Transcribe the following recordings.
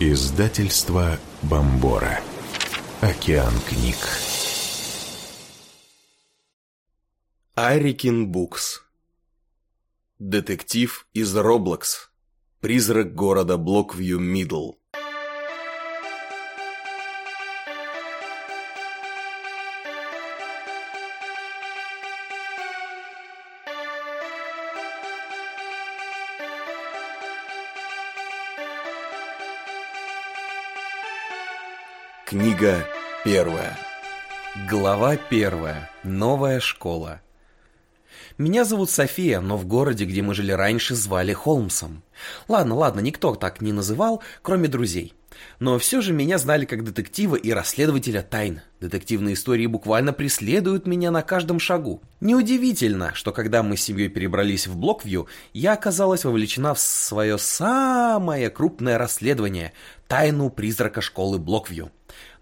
Издательство Бомбора. Океан книг. Арикин Букс. Детектив из Роблокс. Призрак города Блоквью Мидл. Книга первая. Глава первая. Новая школа. Меня зовут София, но в городе, где мы жили раньше, звали Холмсом. Ладно, ладно, никто так не называл, кроме друзей. Но все же меня знали как детектива и расследователя тайн. Детективные истории буквально преследуют меня на каждом шагу. Неудивительно, что когда мы с семьей перебрались в Блоквью, я оказалась вовлечена в свое самое крупное расследование – тайну призрака школы Блоквью.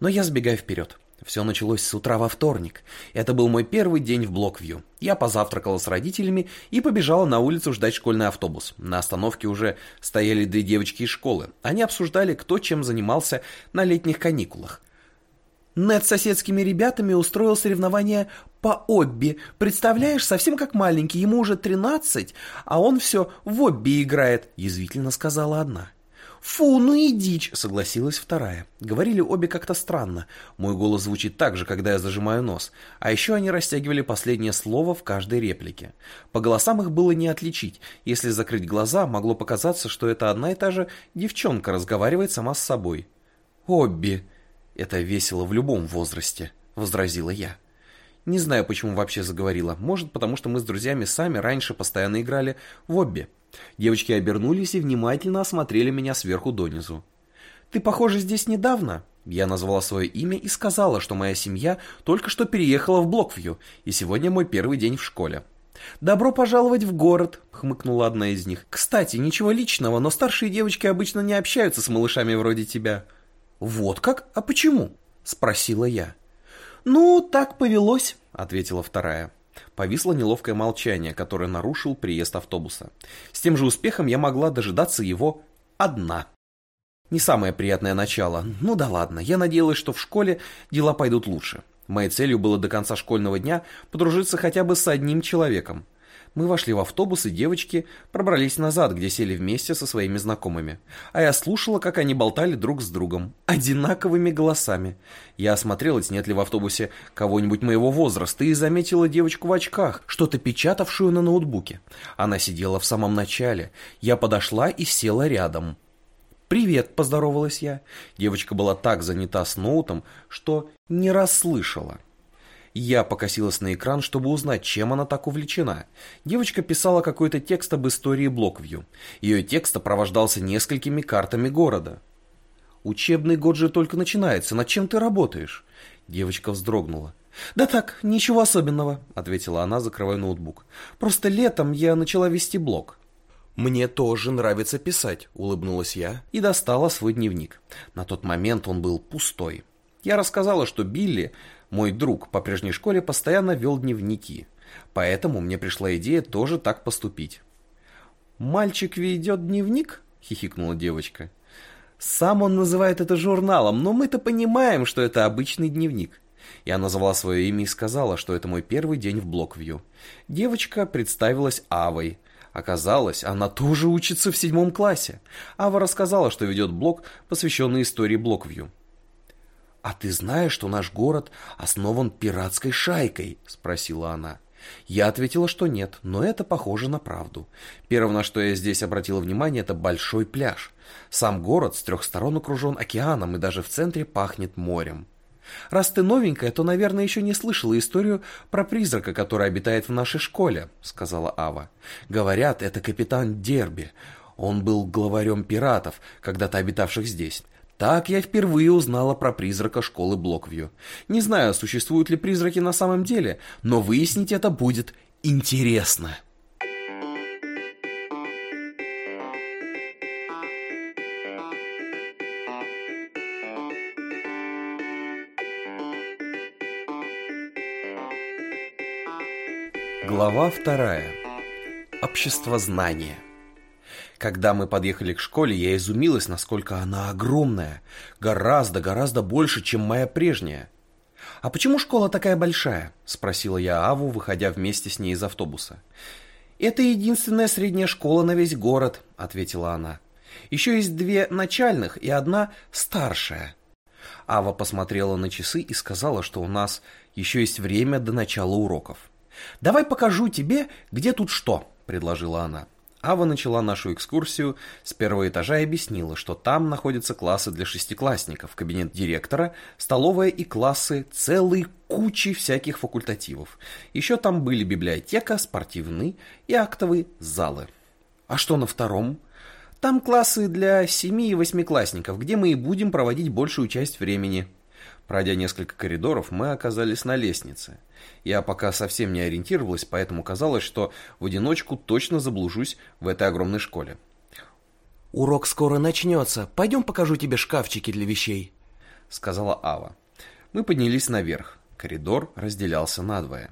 Но я сбегаю вперед. Все началось с утра во вторник. Это был мой первый день в Блоквью. Я позавтракала с родителями и побежала на улицу ждать школьный автобус. На остановке уже стояли две девочки из школы. Они обсуждали, кто чем занимался на летних каникулах. Нед с соседскими ребятами устроил соревнование по обби. Представляешь, совсем как маленький, ему уже 13, а он все в обби играет, язвительно сказала одна. «Фу, ну и дичь!» — согласилась вторая. Говорили обе как-то странно. Мой голос звучит так же, когда я зажимаю нос. А еще они растягивали последнее слово в каждой реплике. По голосам их было не отличить. Если закрыть глаза, могло показаться, что это одна и та же девчонка разговаривает сама с собой. «Обби!» «Это весело в любом возрасте», — возразила я. Не знаю, почему вообще заговорила. Может, потому что мы с друзьями сами раньше постоянно играли в обби. Девочки обернулись и внимательно осмотрели меня сверху донизу. «Ты, похоже, здесь недавно?» Я назвала свое имя и сказала, что моя семья только что переехала в Блоквью, и сегодня мой первый день в школе. «Добро пожаловать в город», — хмыкнула одна из них. «Кстати, ничего личного, но старшие девочки обычно не общаются с малышами вроде тебя». «Вот как? А почему?» — спросила я. «Ну, так повелось», — ответила вторая. Повисло неловкое молчание, которое нарушил приезд автобуса. С тем же успехом я могла дожидаться его одна. Не самое приятное начало. Ну да ладно, я надеялась, что в школе дела пойдут лучше. Моей целью было до конца школьного дня подружиться хотя бы с одним человеком. Мы вошли в автобус, и девочки пробрались назад, где сели вместе со своими знакомыми. А я слушала, как они болтали друг с другом, одинаковыми голосами. Я осмотрелась, нет ли в автобусе кого-нибудь моего возраста, и заметила девочку в очках, что-то печатавшую на ноутбуке. Она сидела в самом начале. Я подошла и села рядом. «Привет», — поздоровалась я. Девочка была так занята с ноутом, что не расслышала. Я покосилась на экран, чтобы узнать, чем она так увлечена. Девочка писала какой-то текст об истории Блоквью. Ее текст сопровождался несколькими картами города. «Учебный год же только начинается. Над чем ты работаешь?» Девочка вздрогнула. «Да так, ничего особенного», — ответила она, закрывая ноутбук. «Просто летом я начала вести блог». «Мне тоже нравится писать», — улыбнулась я и достала свой дневник. На тот момент он был пустой. Я рассказала, что Билли мой друг по прежней школе постоянно вел дневники, поэтому мне пришла идея тоже так поступить. «Мальчик ведет дневник?» — хихикнула девочка. «Сам он называет это журналом, но мы-то понимаем, что это обычный дневник». Я назвала свое имя и сказала, что это мой первый день в Блоквью. Девочка представилась Авой. Оказалось, она тоже учится в седьмом классе. Ава рассказала, что ведет блог, посвященный истории Блоквью. «А ты знаешь, что наш город основан пиратской шайкой?» – спросила она. Я ответила, что нет, но это похоже на правду. Первое, на что я здесь обратила внимание, это большой пляж. Сам город с трех сторон окружен океаном и даже в центре пахнет морем. «Раз ты новенькая, то, наверное, еще не слышала историю про призрака, который обитает в нашей школе», — сказала Ава. «Говорят, это капитан Дерби. Он был главарем пиратов, когда-то обитавших здесь. Так я впервые узнала про призрака школы Блоквью. Не знаю, существуют ли призраки на самом деле, но выяснить это будет интересно. Глава вторая. Общество знания. Когда мы подъехали к школе, я изумилась, насколько она огромная. Гораздо, гораздо больше, чем моя прежняя. «А почему школа такая большая?» – спросила я Аву, выходя вместе с ней из автобуса. «Это единственная средняя школа на весь город», – ответила она. «Еще есть две начальных и одна старшая». Ава посмотрела на часы и сказала, что у нас еще есть время до начала уроков. «Давай покажу тебе, где тут что», – предложила она. Ава начала нашу экскурсию с первого этажа и объяснила, что там находятся классы для шестиклассников, кабинет директора, столовая и классы целой кучи всяких факультативов. Еще там были библиотека, спортивные и актовые залы. А что на втором? Там классы для семи и восьмиклассников, где мы и будем проводить большую часть времени. Пройдя несколько коридоров, мы оказались на лестнице. Я пока совсем не ориентировалась, поэтому казалось, что в одиночку точно заблужусь в этой огромной школе. «Урок скоро начнется. Пойдем покажу тебе шкафчики для вещей», — сказала Ава. Мы поднялись наверх. Коридор разделялся надвое.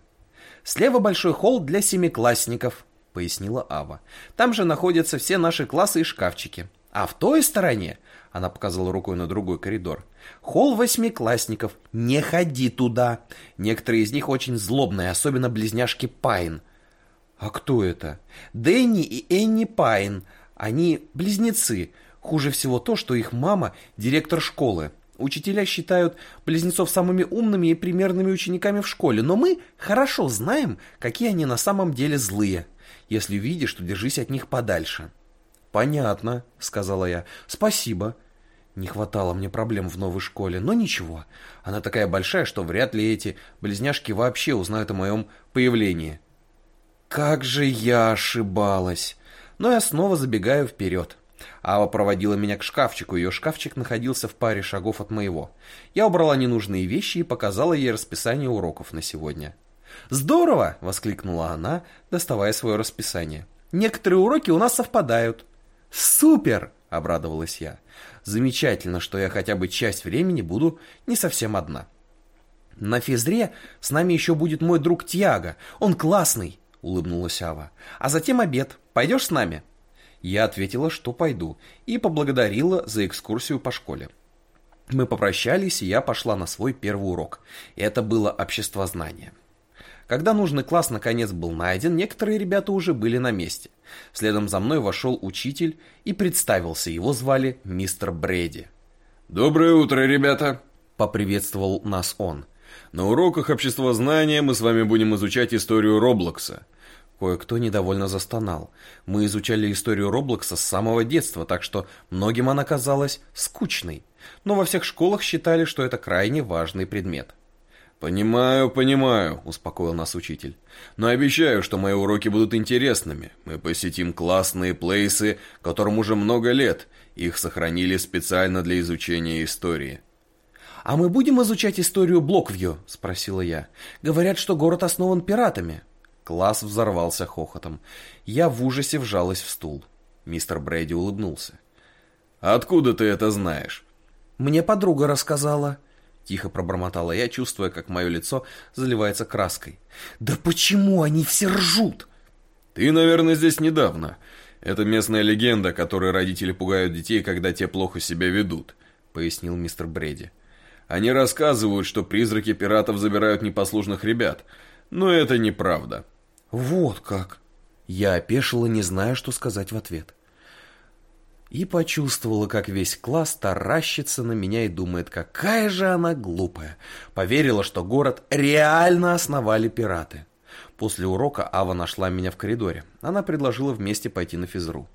«Слева большой холл для семиклассников», — пояснила Ава. «Там же находятся все наши классы и шкафчики. А в той стороне она показала рукой на другой коридор. «Холл восьмиклассников. Не ходи туда. Некоторые из них очень злобные, особенно близняшки Пайн». «А кто это?» «Дэнни и Энни Пайн. Они близнецы. Хуже всего то, что их мама – директор школы. Учителя считают близнецов самыми умными и примерными учениками в школе, но мы хорошо знаем, какие они на самом деле злые. Если видишь, то держись от них подальше». «Понятно», — сказала я. «Спасибо. Не хватало мне проблем в новой школе, но ничего. Она такая большая, что вряд ли эти близняшки вообще узнают о моем появлении. Как же я ошибалась. Но я снова забегаю вперед. Ава проводила меня к шкафчику, ее шкафчик находился в паре шагов от моего. Я убрала ненужные вещи и показала ей расписание уроков на сегодня. «Здорово!» — воскликнула она, доставая свое расписание. «Некоторые уроки у нас совпадают». «Супер!» — обрадовалась я. Замечательно, что я хотя бы часть времени буду не совсем одна. На физре с нами еще будет мой друг Тьяго. Он классный, улыбнулась Ава. А затем обед. Пойдешь с нами? Я ответила, что пойду, и поблагодарила за экскурсию по школе. Мы попрощались, и я пошла на свой первый урок. Это было обществознание. Когда нужный класс наконец был найден, некоторые ребята уже были на месте. Следом за мной вошел учитель и представился. Его звали мистер Брэди. «Доброе утро, ребята!» — поприветствовал нас он. «На уроках обществознания мы с вами будем изучать историю Роблокса». Кое-кто недовольно застонал. Мы изучали историю Роблокса с самого детства, так что многим она казалась скучной. Но во всех школах считали, что это крайне важный предмет. «Понимаю, понимаю», — успокоил нас учитель. «Но обещаю, что мои уроки будут интересными. Мы посетим классные плейсы, которым уже много лет. Их сохранили специально для изучения истории». «А мы будем изучать историю Блоквью?» — спросила я. «Говорят, что город основан пиратами». Класс взорвался хохотом. Я в ужасе вжалась в стул. Мистер Брэди улыбнулся. «Откуда ты это знаешь?» «Мне подруга рассказала». Тихо пробормотала я, чувствуя, как мое лицо заливается краской. «Да почему они все ржут?» «Ты, наверное, здесь недавно. Это местная легенда, которой родители пугают детей, когда те плохо себя ведут», — пояснил мистер Брэди. «Они рассказывают, что призраки пиратов забирают непослушных ребят, но это неправда». «Вот как!» Я опешила, не зная, что сказать в ответ и почувствовала, как весь класс таращится на меня и думает, какая же она глупая. Поверила, что город реально основали пираты. После урока Ава нашла меня в коридоре. Она предложила вместе пойти на физру.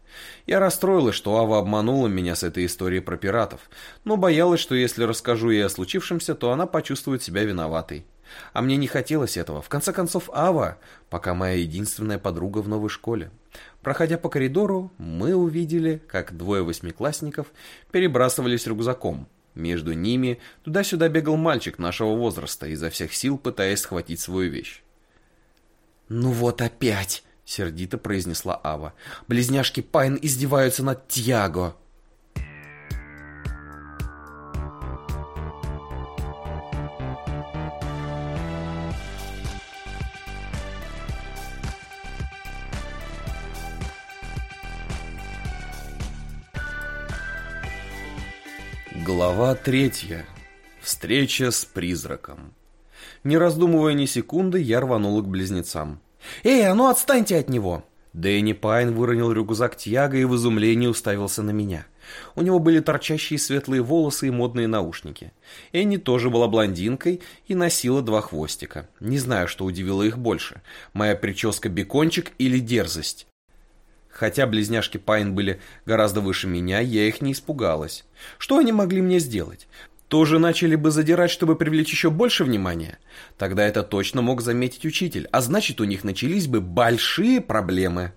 Я расстроилась, что Ава обманула меня с этой историей про пиратов, но боялась, что если расскажу ей о случившемся, то она почувствует себя виноватой. А мне не хотелось этого. В конце концов, Ава пока моя единственная подруга в новой школе. Проходя по коридору, мы увидели, как двое восьмиклассников перебрасывались рюкзаком. Между ними туда-сюда бегал мальчик нашего возраста, изо всех сил пытаясь схватить свою вещь. «Ну вот опять!» — сердито произнесла Ава. «Близняшки Пайн издеваются над Тьяго!» Глава третья. Встреча с призраком. Не раздумывая ни секунды, я рванул к близнецам. «Эй, а ну отстаньте от него!» Дэнни Пайн выронил рюкзак Тьяга и в изумлении уставился на меня. У него были торчащие светлые волосы и модные наушники. Энни тоже была блондинкой и носила два хвостика. Не знаю, что удивило их больше. Моя прическа бекончик или дерзость. Хотя близняшки Пайн были гораздо выше меня, я их не испугалась. Что они могли мне сделать? Тоже начали бы задирать, чтобы привлечь еще больше внимания? Тогда это точно мог заметить учитель, а значит у них начались бы большие проблемы.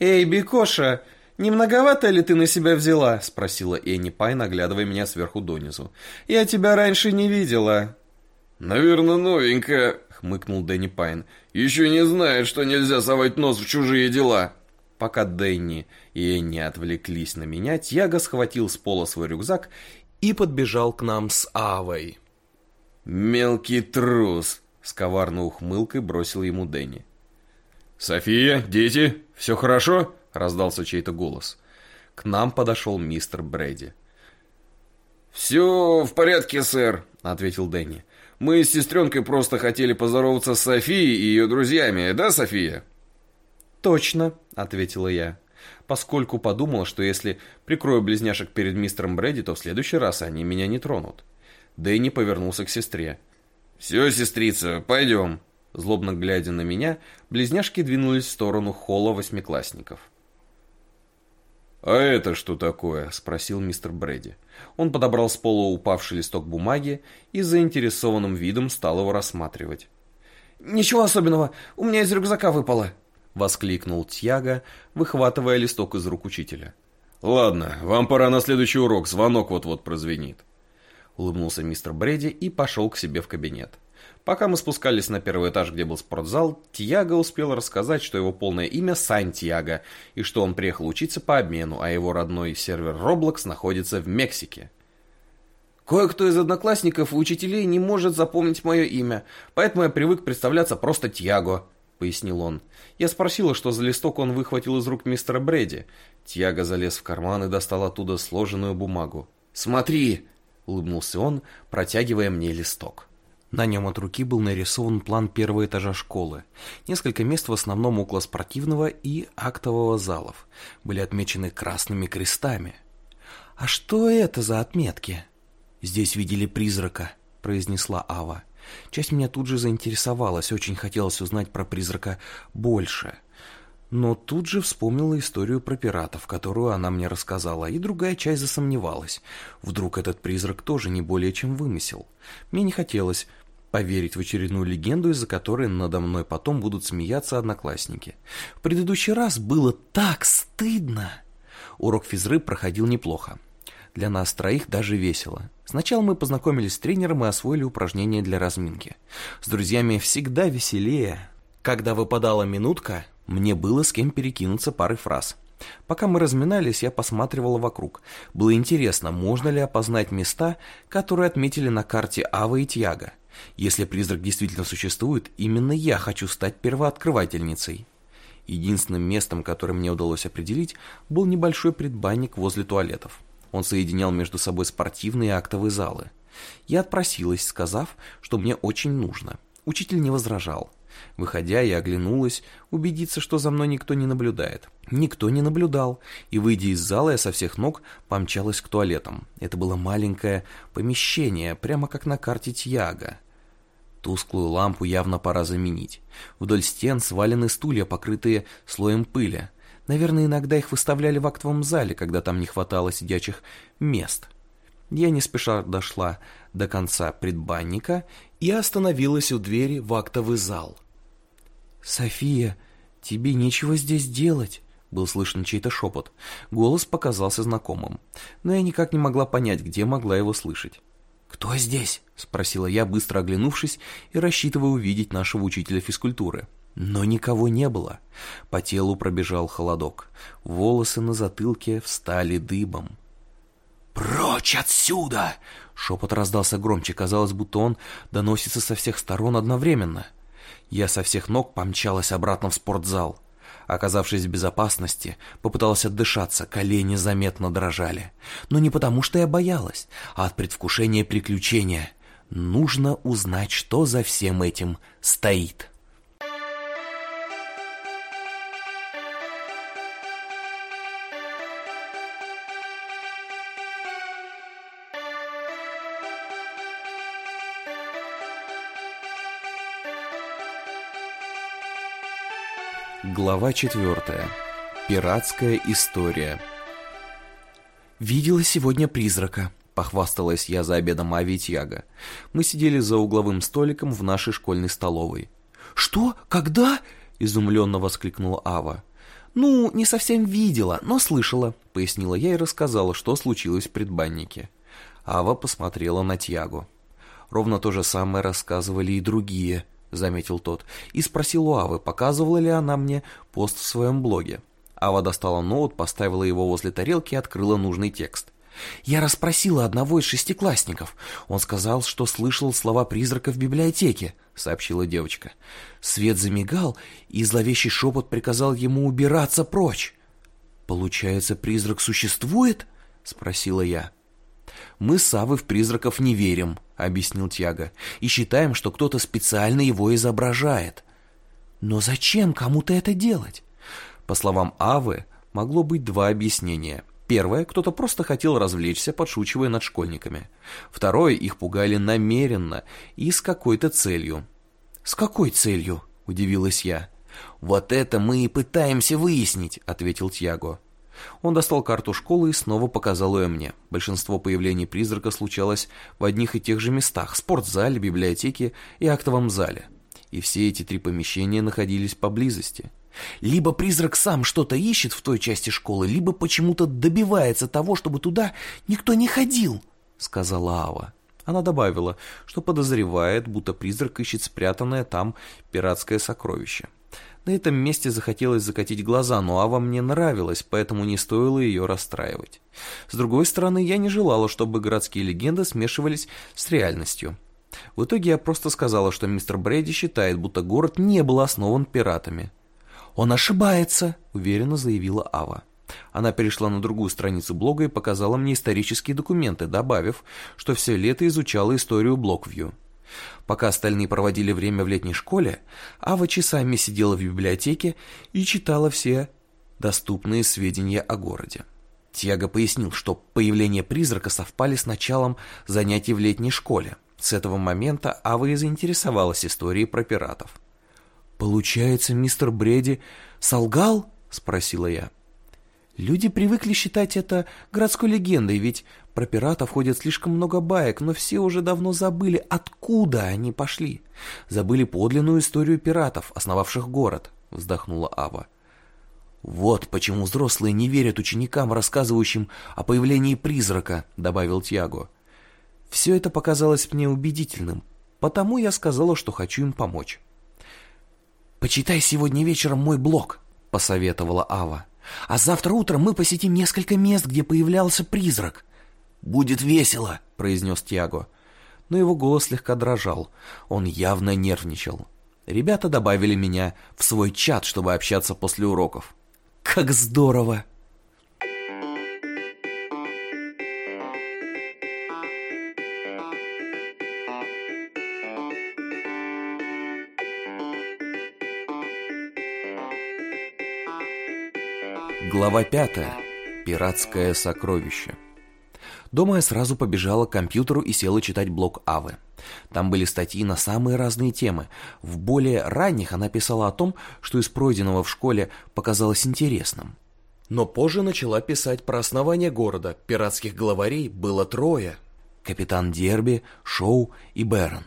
«Эй, Бекоша, не многовато ли ты на себя взяла?» — спросила Энни Пайн, оглядывая меня сверху донизу. «Я тебя раньше не видела». «Наверное, новенькая», — хмыкнул Дэнни Пайн. «Еще не знает, что нельзя совать нос в чужие дела». Пока Дэнни и Энни отвлеклись на меня, Тьяго схватил с пола свой рюкзак и подбежал к нам с Авой. «Мелкий трус!» — с коварной ухмылкой бросил ему Дэнни. «София, дети, все хорошо?» — раздался чей-то голос. К нам подошел мистер Брэди. «Все в порядке, сэр», — ответил Дэнни. «Мы с сестренкой просто хотели поздороваться с Софией и ее друзьями, да, София?» «Точно», — ответила я, поскольку подумала, что если прикрою близняшек перед мистером Брэди, то в следующий раз они меня не тронут. Дэнни повернулся к сестре. «Все, сестрица, пойдем». Злобно глядя на меня, близняшки двинулись в сторону холла восьмиклассников. «А это что такое?» – спросил мистер Брэди. Он подобрал с пола упавший листок бумаги и заинтересованным видом стал его рассматривать. «Ничего особенного, у меня из рюкзака выпало», — воскликнул Тьяго, выхватывая листок из рук учителя. «Ладно, вам пора на следующий урок, звонок вот-вот прозвенит». Улыбнулся мистер Брэди и пошел к себе в кабинет. Пока мы спускались на первый этаж, где был спортзал, Тьяго успел рассказать, что его полное имя Сан-Тьяго, и что он приехал учиться по обмену, а его родной сервер Roblox находится в Мексике. Кое-кто из одноклассников и учителей не может запомнить мое имя, поэтому я привык представляться просто Тьяго, — пояснил он. Я спросила, что за листок он выхватил из рук мистера Брэди. Тьяго залез в карман и достал оттуда сложенную бумагу. «Смотри!» — улыбнулся он, протягивая мне листок. На нем от руки был нарисован план первого этажа школы. Несколько мест в основном около спортивного и актового залов были отмечены красными крестами. «А что это за отметки?» «Здесь видели призрака», — произнесла Ава. Часть меня тут же заинтересовалась, очень хотелось узнать про призрака больше. Но тут же вспомнила историю про пиратов, которую она мне рассказала, и другая часть засомневалась. Вдруг этот призрак тоже не более чем вымысел. Мне не хотелось поверить в очередную легенду, из-за которой надо мной потом будут смеяться одноклассники. В предыдущий раз было так стыдно. Урок физры проходил неплохо. Для нас троих даже весело. Сначала мы познакомились с тренером и освоили упражнения для разминки. С друзьями всегда веселее. Когда выпадала минутка, мне было с кем перекинуться парой фраз. Пока мы разминались, я посматривала вокруг. Было интересно, можно ли опознать места, которые отметили на карте Ава и Тьяга. Если призрак действительно существует, именно я хочу стать первооткрывательницей. Единственным местом, которое мне удалось определить, был небольшой предбанник возле туалетов. Он соединял между собой спортивные и актовые залы. Я отпросилась, сказав, что мне очень нужно. Учитель не возражал. Выходя, я оглянулась, убедиться, что за мной никто не наблюдает. Никто не наблюдал, и, выйдя из зала, я со всех ног помчалась к туалетам. Это было маленькое помещение, прямо как на карте Тьяга. Тусклую лампу явно пора заменить. Вдоль стен свалены стулья, покрытые слоем пыли. Наверное, иногда их выставляли в актовом зале, когда там не хватало сидячих мест. Я не спеша дошла до конца предбанника и остановилась у двери в актовый зал. «София, тебе нечего здесь делать», — был слышен чей-то шепот. Голос показался знакомым, но я никак не могла понять, где могла его слышать. «Кто здесь?» — спросила я, быстро оглянувшись и рассчитывая увидеть нашего учителя физкультуры. Но никого не было. По телу пробежал холодок. Волосы на затылке встали дыбом. «Прочь отсюда!» Шепот раздался громче. Казалось, будто он доносится со всех сторон одновременно. Я со всех ног помчалась обратно в спортзал. Оказавшись в безопасности, попыталась отдышаться, колени заметно дрожали. Но не потому, что я боялась, а от предвкушения приключения. Нужно узнать, что за всем этим стоит. Глава четвертая. Пиратская история. «Видела сегодня призрака», — похвасталась я за обедом Ави. Мы сидели за угловым столиком в нашей школьной столовой. «Что? Когда?» — изумленно воскликнула Ава. «Ну, не совсем видела, но слышала», — пояснила я и рассказала, что случилось в предбаннике. Ава посмотрела на Тьягу. Ровно то же самое рассказывали и другие — заметил тот, и спросил у Авы, показывала ли она мне пост в своем блоге. Ава достала ноут, поставила его возле тарелки и открыла нужный текст. «Я расспросила одного из шестиклассников. Он сказал, что слышал слова призрака в библиотеке», — сообщила девочка. Свет замигал, и зловещий шепот приказал ему убираться прочь. «Получается, призрак существует?» — спросила я. «Мы с Авой в призраков не верим», — объяснил Тьяго, «и считаем, что кто-то специально его изображает». «Но зачем кому-то это делать?» По словам Авы, могло быть два объяснения. Первое, кто-то просто хотел развлечься, подшучивая над школьниками. Второе, их пугали намеренно и с какой-то целью. «С какой целью?» – удивилась я. «Вот это мы и пытаемся выяснить», – ответил Тьяго. Он достал карту школы и снова показал ее мне. Большинство появлений призрака случалось в одних и тех же местах – спортзале, библиотеке и актовом зале. И все эти три помещения находились поблизости. Либо призрак сам что-то ищет в той части школы, либо почему-то добивается того, чтобы туда никто не ходил, сказала Ава. Она добавила, что подозревает, будто призрак ищет спрятанное там пиратское сокровище. На этом месте захотелось закатить глаза, но Ава мне нравилась, поэтому не стоило ее расстраивать. С другой стороны, я не желала, чтобы городские легенды смешивались с реальностью. В итоге я просто сказала, что мистер Брэди считает, будто город не был основан пиратами. «Он ошибается», — уверенно заявила Ава. Она перешла на другую страницу блога и показала мне исторические документы, добавив, что все лето изучала историю Блоквью. Пока остальные проводили время в летней школе, Ава часами сидела в библиотеке и читала все доступные сведения о городе. Тьяго пояснил, что появление призрака совпали с началом занятий в летней школе. С этого момента Ава и заинтересовалась историей про пиратов. «Получается, мистер Бреди солгал?» — спросила я. Люди привыкли считать это городской легендой, ведь про пиратов ходят слишком много баек, но все уже давно забыли, откуда они пошли. Забыли подлинную историю пиратов, основавших город, вздохнула Ава. Вот почему взрослые не верят ученикам, рассказывающим о появлении призрака, добавил Тьяго. Все это показалось мне убедительным, потому я сказала, что хочу им помочь. «Почитай сегодня вечером мой блог», — посоветовала Ава. А завтра утром мы посетим несколько мест, где появлялся призрак. Будет весело, произнес Тиаго. Но его голос слегка дрожал. Он явно нервничал. Ребята добавили меня в свой чат, чтобы общаться после уроков. Как здорово! Глава пятая. Пиратское сокровище. Дома я сразу побежала к компьютеру и села читать блог Авы. Там были статьи на самые разные темы. В более ранних она писала о том, что из пройденного в школе показалось интересным. Но позже начала писать про основание города. Пиратских главарей было трое. Капитан Дерби, Шоу и Бэрон.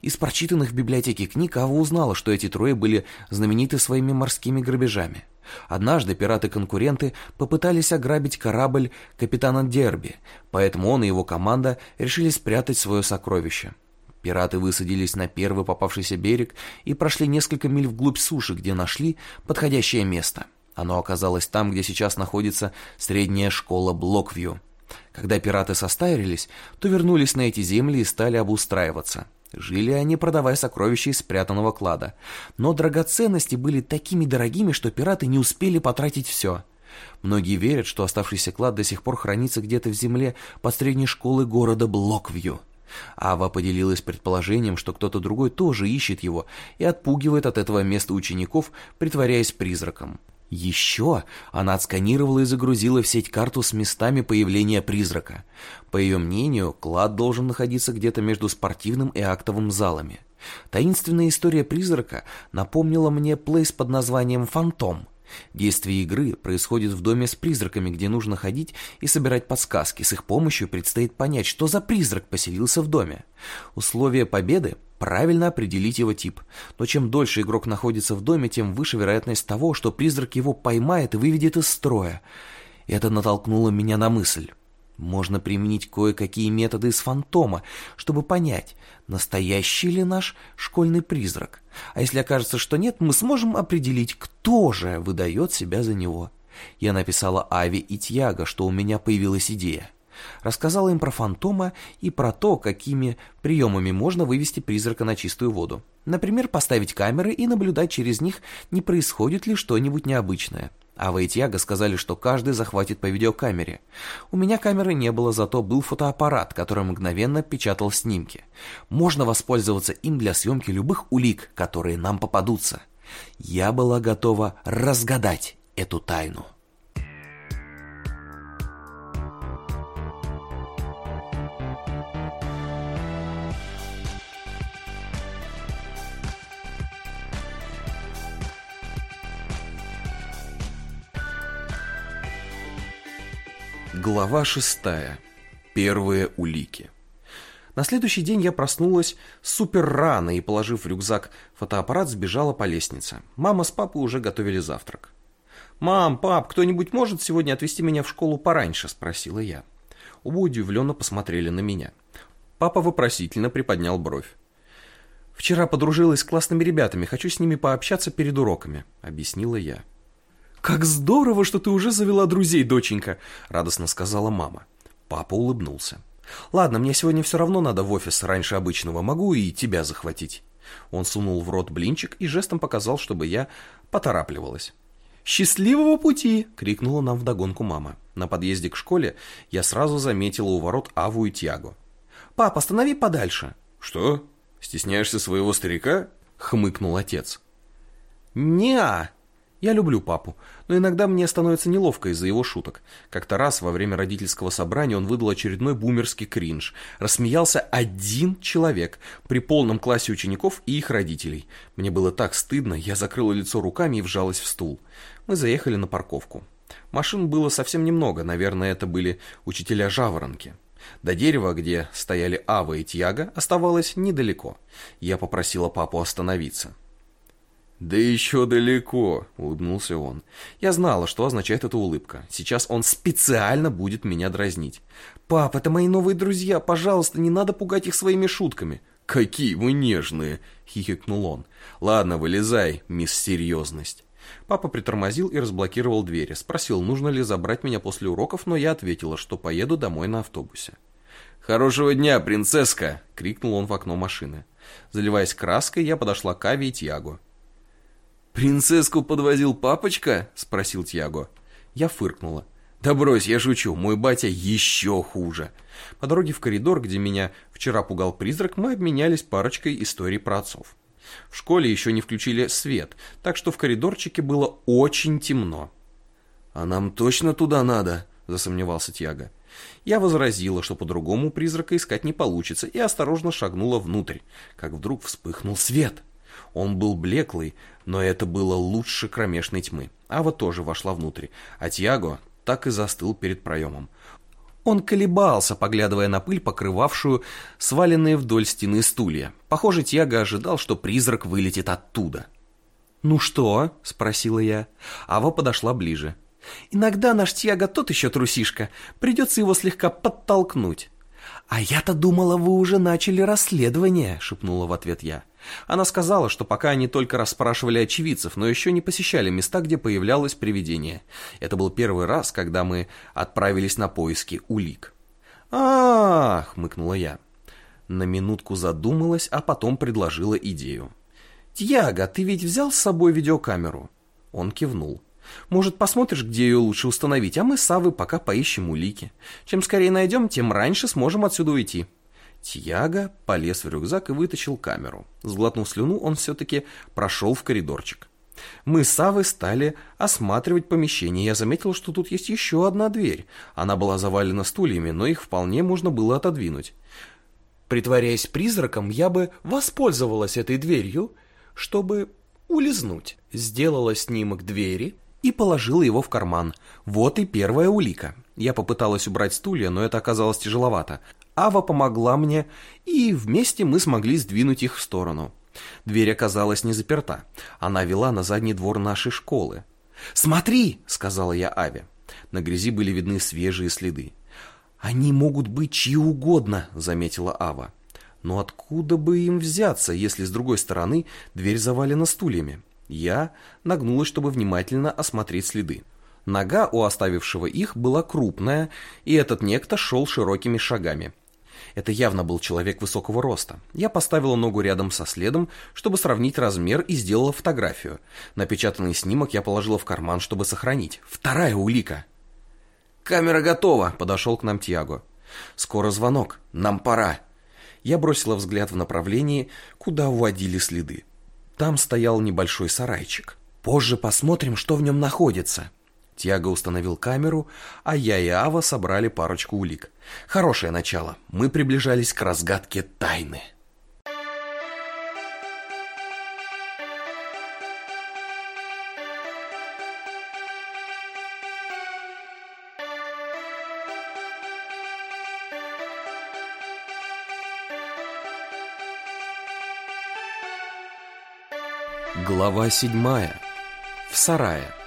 Из прочитанных в библиотеке книг Ава узнала, что эти трое были знамениты своими морскими грабежами. Однажды пираты-конкуренты попытались ограбить корабль капитана Дерби, поэтому он и его команда решили спрятать свое сокровище. Пираты высадились на первый попавшийся берег и прошли несколько миль вглубь суши, где нашли подходящее место. Оно оказалось там, где сейчас находится средняя школа Блоквью. Когда пираты состарились, то вернулись на эти земли и стали обустраиваться. Жили они, продавая сокровища из спрятанного клада. Но драгоценности были такими дорогими, что пираты не успели потратить все. Многие верят, что оставшийся клад до сих пор хранится где-то в земле под средней школой города Блоквью. Ава поделилась предположением, что кто-то другой тоже ищет его и отпугивает от этого места учеников, притворяясь призраком. Еще она отсканировала и загрузила в сеть карту с местами появления призрака. По ее мнению, клад должен находиться где-то между спортивным и актовым залами. Таинственная история призрака напомнила мне плейс под названием «Фантом». Действие игры происходит в доме с призраками, где нужно ходить и собирать подсказки. С их помощью предстоит понять, что за призрак поселился в доме. Условие победы – правильно определить его тип. Но чем дольше игрок находится в доме, тем выше вероятность того, что призрак его поймает и выведет из строя. Это натолкнуло меня на мысль. Можно применить кое-какие методы из фантома, чтобы понять, настоящий ли наш школьный призрак. А если окажется, что нет, мы сможем определить, кто же выдает себя за него. Я написала Ави и Тьяго, что у меня появилась идея. Рассказала им про фантома и про то, какими приемами можно вывести призрака на чистую воду. Например, поставить камеры и наблюдать через них, не происходит ли что-нибудь необычное. Ава и Тьяго сказали, что каждый захватит по видеокамере. У меня камеры не было, зато был фотоаппарат, который мгновенно печатал снимки. Можно воспользоваться им для съемки любых улик, которые нам попадутся. Я была готова разгадать эту тайну. Глава шестая. Первые улики. На следующий день я проснулась супер рано и, положив в рюкзак фотоаппарат, сбежала по лестнице. Мама с папой уже готовили завтрак. «Мам, пап, кто-нибудь может сегодня отвезти меня в школу пораньше?» – спросила я. Оба удивленно посмотрели на меня. Папа вопросительно приподнял бровь. «Вчера подружилась с классными ребятами, хочу с ними пообщаться перед уроками», – объяснила я. «Как здорово, что ты уже завела друзей, доченька!» — радостно сказала мама. Папа улыбнулся. «Ладно, мне сегодня все равно надо в офис раньше обычного. Могу и тебя захватить». Он сунул в рот блинчик и жестом показал, чтобы я поторапливалась. «Счастливого пути!» — крикнула нам вдогонку мама. На подъезде к школе я сразу заметила у ворот Аву и Тьяго. «Пап, останови подальше!» «Что? Стесняешься своего старика?» — хмыкнул отец. «Не-а!» Я люблю папу, но иногда мне становится неловко из-за его шуток. Как-то раз во время родительского собрания он выдал очередной бумерский кринж. Рассмеялся один человек при полном классе учеников и их родителей. Мне было так стыдно, я закрыла лицо руками и вжалась в стул. Мы заехали на парковку. Машин было совсем немного, наверное, это были учителя-жаворонки. До дерева, где стояли Ава и Тьяга, оставалось недалеко. Я попросила папу остановиться. «Да еще далеко», — улыбнулся он. Я знала, что означает эта улыбка. Сейчас он специально будет меня дразнить. «Пап, это мои новые друзья, пожалуйста, не надо пугать их своими шутками». «Какие вы нежные!» — хихикнул он. «Ладно, вылезай, мисс Серьезность». Папа притормозил и разблокировал двери. Спросил, нужно ли забрать меня после уроков, но я ответила, что поеду домой на автобусе. «Хорошего дня, принцесска!» — крикнул он в окно машины. Заливаясь краской, я подошла к Ави и Тьяго. «Принцесску подвозил папочка?» — спросил Тьяго. Я фыркнула. «Да брось, я шучу, мой батя еще хуже». По дороге в коридор, где меня вчера пугал призрак, мы обменялись парочкой историй про отцов. В школе еще не включили свет, так что в коридорчике было очень темно. «А нам точно туда надо?» — засомневался Тьяго. Я возразила, что по-другому призрака искать не получится, и осторожно шагнула внутрь, как вдруг вспыхнул свет. Он был блеклый, но это было лучше кромешной тьмы. Ава тоже вошла внутрь, а Тьяго так и застыл перед проемом. Он колебался, поглядывая на пыль, покрывавшую сваленные вдоль стены стулья. Похоже, Тьяго ожидал, что призрак вылетит оттуда. «Ну что?» — спросила я. Ава подошла ближе. «Иногда наш Тьяго тот еще трусишка. Придется его слегка подтолкнуть». «А я-то думала, вы уже начали расследование», — шепнула в ответ я. Она сказала, что пока они только расспрашивали очевидцев, но еще не посещали места, где появлялось привидение. Это был первый раз, когда мы отправились на поиски улик. а, -а, -а хмыкнула я. На минутку задумалась, а потом предложила идею. «Тьяго, ты ведь взял с собой видеокамеру?» Он кивнул. «Может, посмотришь, где ее лучше установить, а мы с Авой пока поищем улики. Чем скорее найдем, тем раньше сможем отсюда уйти». Тьяго полез в рюкзак и вытащил камеру. Сглотнув слюну, он все-таки прошел в коридорчик. Мы с Авой стали осматривать помещение. Я заметил, что тут есть еще одна дверь. Она была завалена стульями, но их вполне можно было отодвинуть. Притворяясь призраком, я бы воспользовалась этой дверью, чтобы улизнуть. Сделала снимок двери и положила его в карман. Вот и первая улика. Я попыталась убрать стулья, но это оказалось тяжеловато. Ава помогла мне, и вместе мы смогли сдвинуть их в сторону. Дверь оказалась не заперта. Она вела на задний двор нашей школы. «Смотри!» — сказала я Аве. На грязи были видны свежие следы. «Они могут быть чьи угодно», — заметила Ава. «Но откуда бы им взяться, если с другой стороны дверь завалена стульями?» Я нагнулась, чтобы внимательно осмотреть следы. Нога у оставившего их была крупная, и этот некто шел широкими шагами. Это явно был человек высокого роста. Я поставила ногу рядом со следом, чтобы сравнить размер и сделала фотографию. Напечатанный снимок я положила в карман, чтобы сохранить. Вторая улика. «Камера готова!» — подошел к нам Тиаго. «Скоро звонок. Нам пора!» Я бросила взгляд в направлении, куда уводили следы. Там стоял небольшой сарайчик. «Позже посмотрим, что в нем находится!» Тиаго установил камеру, а я и Ава собрали парочку улик. Хорошее начало. Мы приближались к разгадке тайны. Глава седьмая. В сарае.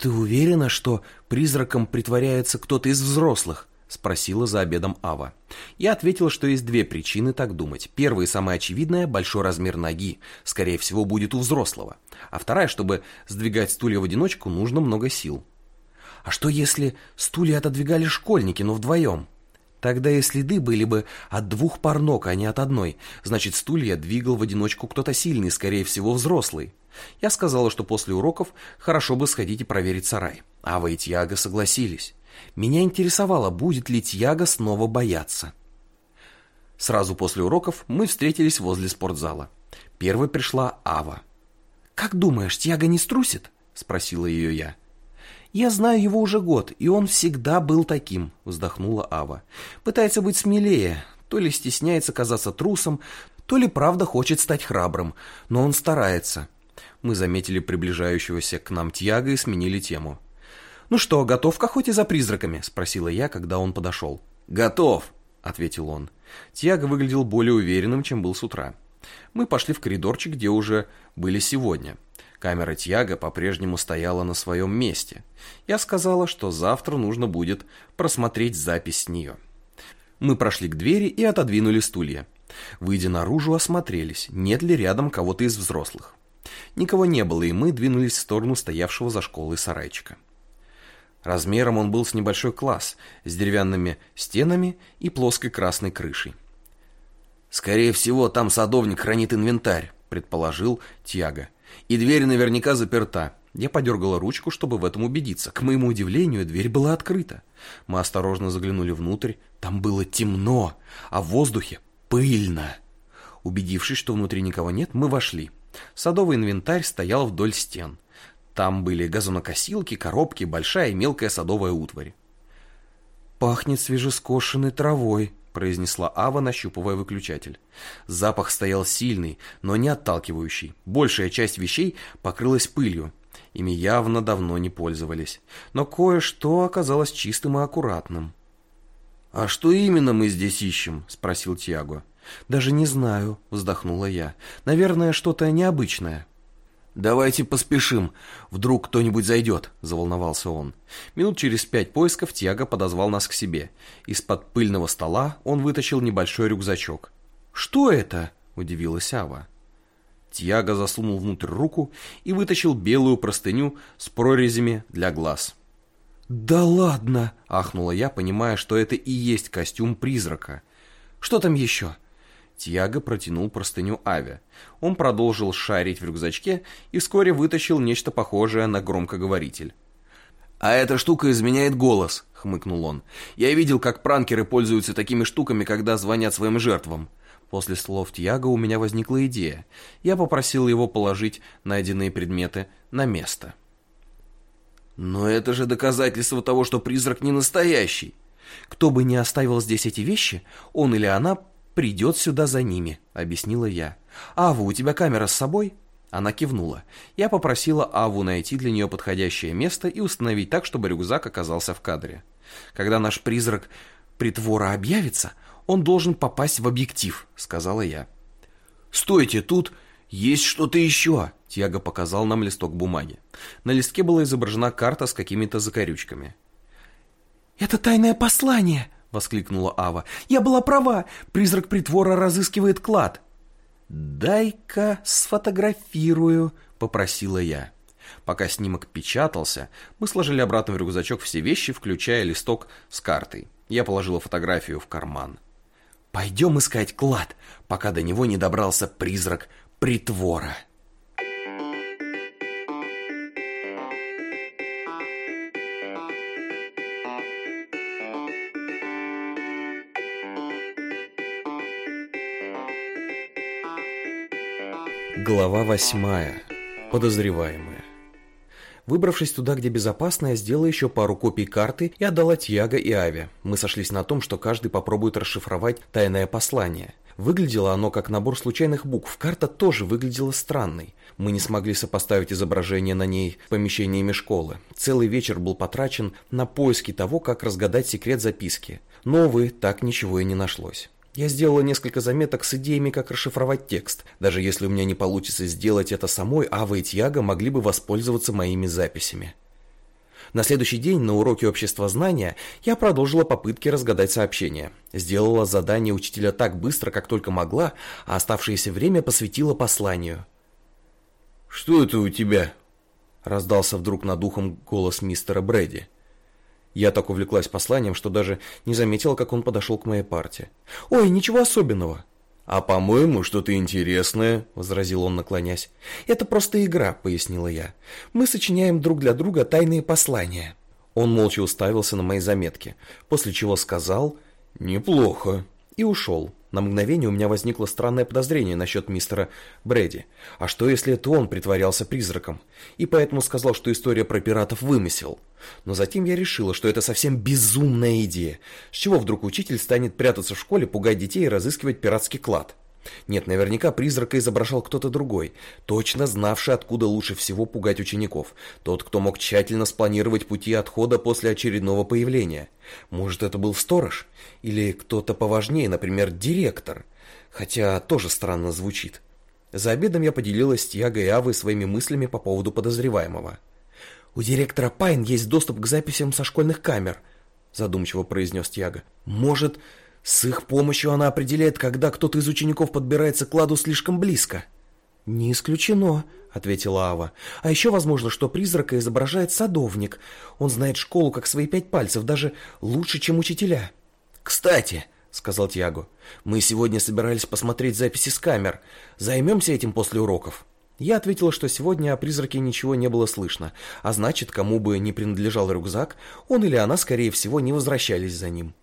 «Ты уверена, что призраком притворяется кто-то из взрослых?» — спросила за обедом Ава. Я ответила, что есть две причины так думать. Первая и самая очевидная — большой размер ноги, скорее всего, будет у взрослого. А вторая, чтобы сдвигать стулья в одиночку, нужно много сил. А что если стулья отодвигали школьники, но вдвоем? Тогда и следы были бы от двух пар ног, а не от одной. Значит, стулья двигал в одиночку кто-то сильный, скорее всего, взрослый. Я сказала, что после уроков хорошо бы сходить и проверить сарай. Ава и Тьяго согласились. Меня интересовало, будет ли Тьяго снова бояться. Сразу после уроков мы встретились возле спортзала. Первой пришла Ава. «Как думаешь, Тьяго не струсит?» – спросила ее я. «Я знаю его уже год, и он всегда был таким», – вздохнула Ава. «Пытается быть смелее, то ли стесняется казаться трусом, то ли правда хочет стать храбрым, но он старается. Мы заметили приближающегося к нам Тьяга и сменили тему. «Ну что, готов к охоте за призраками?» – спросила я, когда он подошел. «Готов!» – ответил он. Тьяго выглядел более уверенным, чем был с утра. Мы пошли в коридорчик, где уже были сегодня. Камера Тьяга по-прежнему стояла на своем месте. Я сказала, что завтра нужно будет просмотреть запись с нее. Мы прошли к двери и отодвинули стулья. Выйдя наружу, осмотрелись, нет ли рядом кого-то из взрослых. Никого не было, и мы двинулись в сторону стоявшего за школой сарайчика. Размером он был с небольшой класс, с деревянными стенами и плоской красной крышей. «Скорее всего, там садовник хранит инвентарь», — предположил Тьяго. «И дверь наверняка заперта». Я подергала ручку, чтобы в этом убедиться. К моему удивлению, дверь была открыта. Мы осторожно заглянули внутрь. Там было темно, а в воздухе пыльно. Убедившись, что внутри никого нет, мы вошли. Садовый инвентарь стоял вдоль стен. Там были газонокосилки, коробки, большая и мелкая садовая утварь. «Пахнет свежескошенной травой», — произнесла Ава, нащупывая выключатель. Запах стоял сильный, но не отталкивающий. Большая часть вещей покрылась пылью. Ими явно давно не пользовались. Но кое-что оказалось чистым и аккуратным. «А что именно мы здесь ищем?» — спросил Тиаго. «Даже не знаю», — вздохнула я. «Наверное, что-то необычное». «Давайте поспешим. Вдруг кто-нибудь зайдет», — заволновался он. Минут через пять поисков Тьяго подозвал нас к себе. Из-под пыльного стола он вытащил небольшой рюкзачок. «Что это?» — удивилась Ава. Тьяго засунул внутрь руку и вытащил белую простыню с прорезями для глаз. «Да ладно!» — ахнула я, понимая, что это и есть костюм призрака — Что там еще?» Тьяго протянул простыню Аве. Он продолжил шарить в рюкзачке и вскоре вытащил нечто похожее на громкоговоритель. «А эта штука изменяет голос», — хмыкнул он. «Я видел, как пранкеры пользуются такими штуками, когда звонят своим жертвам». После слов Тьяго у меня возникла идея. Я попросил его положить найденные предметы на место. «Но это же доказательство того, что призрак не настоящий!» «Кто бы ни оставил здесь эти вещи, он или она придет сюда за ними», — объяснила я. «Ава, у тебя камера с собой?» Она кивнула. Я попросила Аву найти для нее подходящее место и установить так, чтобы рюкзак оказался в кадре. Когда наш призрак притвора объявится, он должен попасть в объектив», — сказала я. «Стойте, тут есть что-то еще!» Тьяго показал нам листок бумаги. На листке была изображена карта с какими-то закорючками. «Это тайное послание!» — воскликнула Ава. «Я была права! Призрак притвора разыскивает клад!» «Дай-ка сфотографирую», — попросила я. Пока снимок печатался, мы сложили обратно в рюкзачок все вещи, включая листок с картой. Я положила фотографию в карман. Пойдем искать клад, пока до него не добрался призрак притвора. Глава восьмая. Подозреваемые. Выбравшись туда, где безопасно, я сделала еще пару копий карты и отдала Тьяго и Аве. Мы сошлись на том, что каждый попробует расшифровать тайное послание. Выглядело оно как набор случайных букв. Карта тоже выглядела странной. Мы не смогли сопоставить изображение на ней помещениями школы. Целый вечер был потрачен на поиски того, как разгадать секрет записки. Но, увы, так ничего и не нашлось. Я сделала несколько заметок с идеями, как расшифровать текст. Даже если у меня не получится сделать это самой, Ава и Тьяго могли бы воспользоваться моими записями. На следующий день на уроке общества знания я продолжила попытки разгадать сообщение. Сделала задание учителя так быстро, как только могла, а оставшееся время посвятила посланию. «Что это у тебя?» — раздался вдруг над ухом голос мистера Брэди. Я так увлеклась посланием, что даже не заметила, как он подошел к моей парте. «Ой, ничего особенного!» «А по-моему, что-то интересное», — возразил он, наклонясь. «Это просто игра», — пояснила я. «Мы сочиняем друг для друга тайные послания». Он молча уставился на мои заметки, после чего сказал «Неплохо» и ушел. На мгновение у меня возникло странное подозрение насчет мистера Брэди. А что, если это он притворялся призраком? И поэтому сказал, что история про пиратов вымысел. Но затем я решила, что это совсем безумная идея. С чего вдруг учитель станет прятаться в школе, пугать детей и разыскивать пиратский клад? Нет, наверняка призрака изображал кто-то другой, точно знавший, откуда лучше всего пугать учеников. Тот, кто мог тщательно спланировать пути отхода после очередного появления. Может, это был сторож? Или кто-то поважнее, например, директор? Хотя тоже странно звучит. За обедом я поделилась с Тьяго и Авой своими мыслями по поводу подозреваемого. «У директора Пайн есть доступ к записям со школьных камер», задумчиво произнес Тьяго. «Может, с их помощью она определяет, когда кто-то из учеников подбирается к кладу слишком близко?» «Не исключено», — ответила Ава. «А еще возможно, что призрака изображает садовник. Он знает школу как свои пять пальцев, даже лучше, чем учителя». «Кстати», — сказал Тьяго, — «мы сегодня собирались посмотреть записи с камер. Займемся этим после уроков». Я ответила, что сегодня о призраке ничего не было слышно, а значит, кому бы не принадлежал рюкзак, он или она, скорее всего, не возвращались за ним.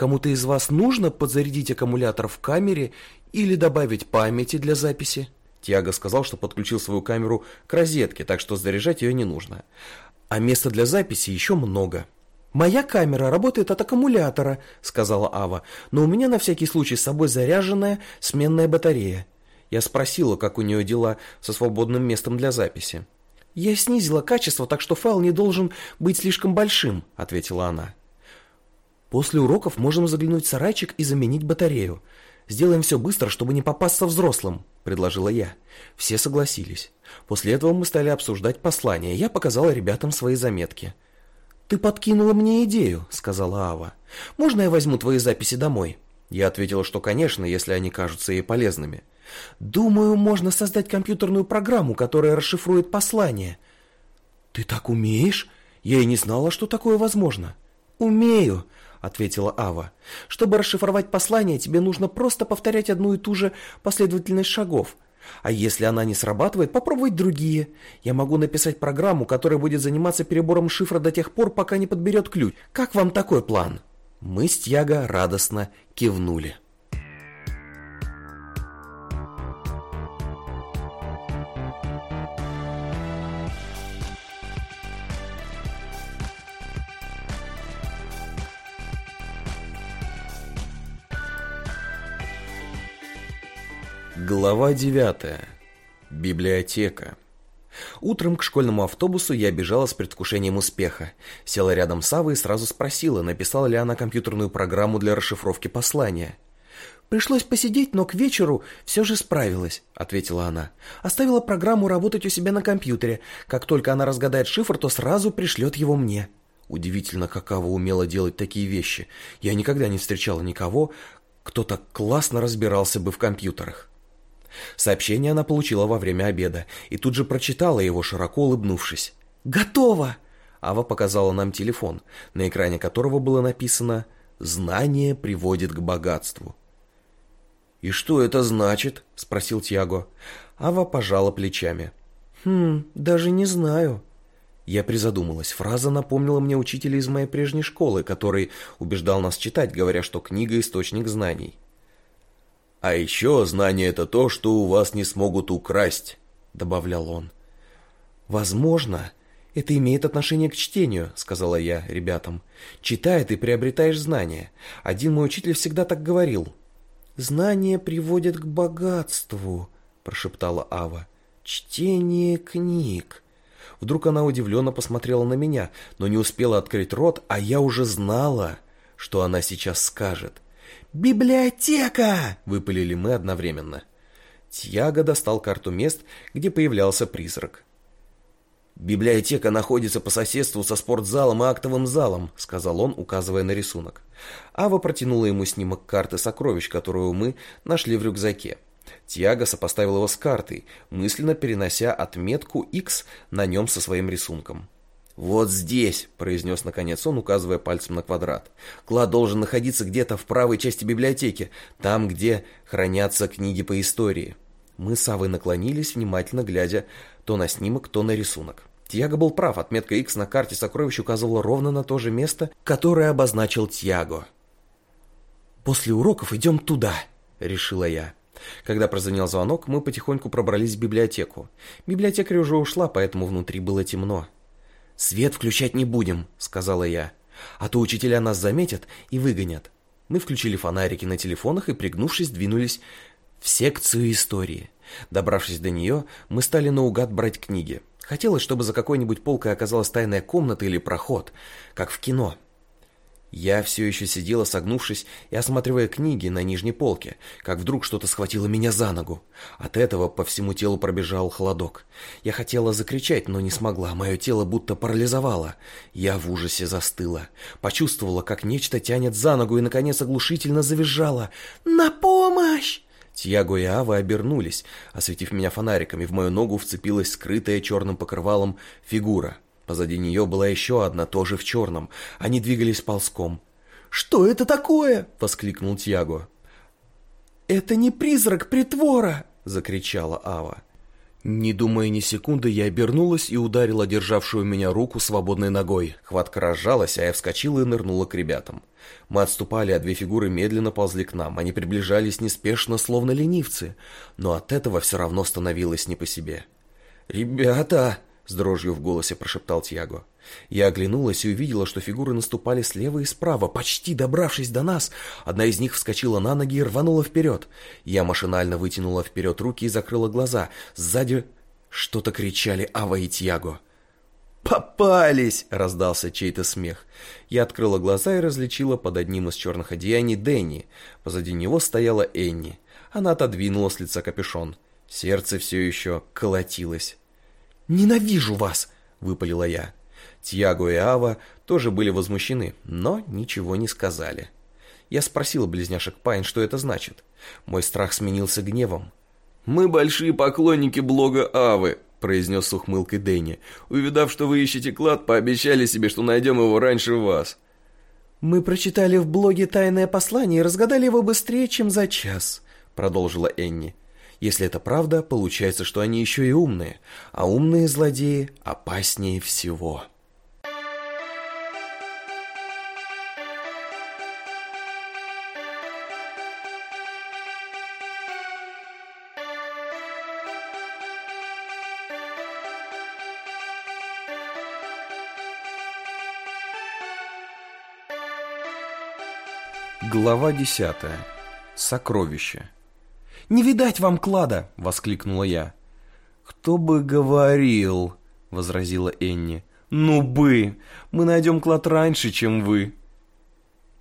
Кому-то из вас нужно подзарядить аккумулятор в камере или добавить памяти для записи? Тиаго сказал, что подключил свою камеру к розетке, так что заряжать ее не нужно. А места для записи еще много. «Моя камера работает от аккумулятора», — сказала Ава, «но у меня на всякий случай с собой заряженная сменная батарея. Я спросила, как у нее дела со свободным местом для записи. «Я снизила качество, так что файл не должен быть слишком большим», — ответила она. «После уроков можем заглянуть в сарайчик и заменить батарею. Сделаем все быстро, чтобы не попасться взрослым», — предложила я. Все согласились. После этого мы стали обсуждать послание. Я показала ребятам свои заметки. «Ты подкинула мне идею», — сказала Ава. «Можно я возьму твои записи домой?» Я ответила, что, конечно, если они кажутся ей полезными. Думаю, можно создать компьютерную программу, которая расшифрует послание. Ты так умеешь? Я и не знала, что такое возможно. Умею. — ответила Ава. «Чтобы расшифровать послание, тебе нужно просто повторять одну и ту же последовательность шагов. А если она не срабатывает, попробовать другие. Я могу написать программу, которая будет заниматься перебором шифра до тех пор, пока не подберет ключ. Как вам такой план?» Мы с Тьяго радостно кивнули. Глава 9. Библиотека. Утром к школьному автобусу я бежала с предвкушением успеха. Села рядом с Авой и сразу спросила, написала ли она компьютерную программу для расшифровки послания. «Пришлось посидеть, но к вечеру все же справилась», — ответила она. «Оставила программу работать у себя на компьютере. Как только она разгадает шифр, то сразу пришлет его мне». Удивительно, как Ава умела делать такие вещи. Я никогда не встречала никого, кто так классно разбирался бы в компьютерах. Сообщение она получила во время обеда и тут же прочитала его, широко улыбнувшись. «Готово!» Ава показала нам телефон, на экране которого было написано «Знание приводит к богатству». «И что это значит?» – спросил Тьяго. Ава пожала плечами. «Хм, даже не знаю». Я призадумалась. Фраза напомнила мне учителя из моей прежней школы, который убеждал нас читать, говоря, что книга – источник знаний. «А еще знание — это то, что у вас не смогут украсть», — добавлял он. «Возможно, это имеет отношение к чтению», — сказала я ребятам. «Читай, ты приобретаешь знания. Один мой учитель всегда так говорил». «Знание приводит к богатству», — прошептала Ава. «Чтение книг». Вдруг она удивленно посмотрела на меня, но не успела открыть рот, а я уже знала, что она сейчас скажет. «Библиотека!» — выпалили мы одновременно. Тьяго достал карту мест, где появлялся призрак. «Библиотека находится по соседству со спортзалом и актовым залом», — сказал он, указывая на рисунок. Ава протянула ему снимок карты сокровищ, которую мы нашли в рюкзаке. Тьяго сопоставил его с картой, мысленно перенося отметку X на нем со своим рисунком. «Вот здесь», — произнес наконец он, указывая пальцем на квадрат. «Клад должен находиться где-то в правой части библиотеки, там, где хранятся книги по истории». Мы с Авой наклонились, внимательно глядя то на снимок, то на рисунок. Тьяго был прав, отметка X на карте сокровищ указывала ровно на то же место, которое обозначил Тьяго. «После уроков идем туда», — решила я. Когда прозвонил звонок, мы потихоньку пробрались в библиотеку. Библиотекарь уже ушла, поэтому внутри было темно. «Свет включать не будем», — сказала я. «А то учителя нас заметят и выгонят». Мы включили фонарики на телефонах и, пригнувшись, двинулись в секцию истории. Добравшись до нее, мы стали наугад брать книги. Хотелось, чтобы за какой-нибудь полкой оказалась тайная комната или проход, как в кино. Я все еще сидела, согнувшись и осматривая книги на нижней полке, как вдруг что-то схватило меня за ногу. От этого по всему телу пробежал холодок. Я хотела закричать, но не смогла, мое тело будто парализовало. Я в ужасе застыла, почувствовала, как нечто тянет за ногу и, наконец, оглушительно завизжала. «На помощь!» Тьяго и Ава обернулись, осветив меня фонариками, в мою ногу вцепилась скрытая черным покрывалом фигура — Позади нее была еще одна, тоже в черном. Они двигались ползком. «Что это такое?» — воскликнул Тьяго. «Это не призрак притвора!» — закричала Ава. Не думая ни секунды, я обернулась и ударила державшую меня руку свободной ногой. Хватка разжалась, а я вскочила и нырнула к ребятам. Мы отступали, а две фигуры медленно ползли к нам. Они приближались неспешно, словно ленивцы. Но от этого все равно становилось не по себе. «Ребята!» С дрожью в голосе прошептал Тьяго. Я оглянулась и увидела, что фигуры наступали слева и справа, почти добравшись до нас. Одна из них вскочила на ноги и рванула вперед. Я машинально вытянула вперед руки и закрыла глаза. Сзади что-то кричали Ава и Тьяго. «Попались!» — раздался чей-то смех. Я открыла глаза и различила под одним из черных одеяний Дэнни. Позади него стояла Энни. Она отодвинула с лица капюшон. Сердце все еще колотилось. «Ненавижу вас!» — выпалила я. Тьяго и Ава тоже были возмущены, но ничего не сказали. Я спросил близняшек Пайн, что это значит. Мой страх сменился гневом. «Мы большие поклонники блога Авы», — произнес с ухмылкой Дэнни. «Увидав, что вы ищете клад, пообещали себе, что найдем его раньше вас». «Мы прочитали в блоге тайное послание и разгадали его быстрее, чем за час», — продолжила Энни. «Если это правда, получается, что они еще и умные, а умные злодеи опаснее всего». Глава десятая. Сокровище. «Не видать вам клада!» — воскликнула я. «Кто бы говорил!» — возразила Энни. «Ну бы! Мы найдем клад раньше, чем вы!»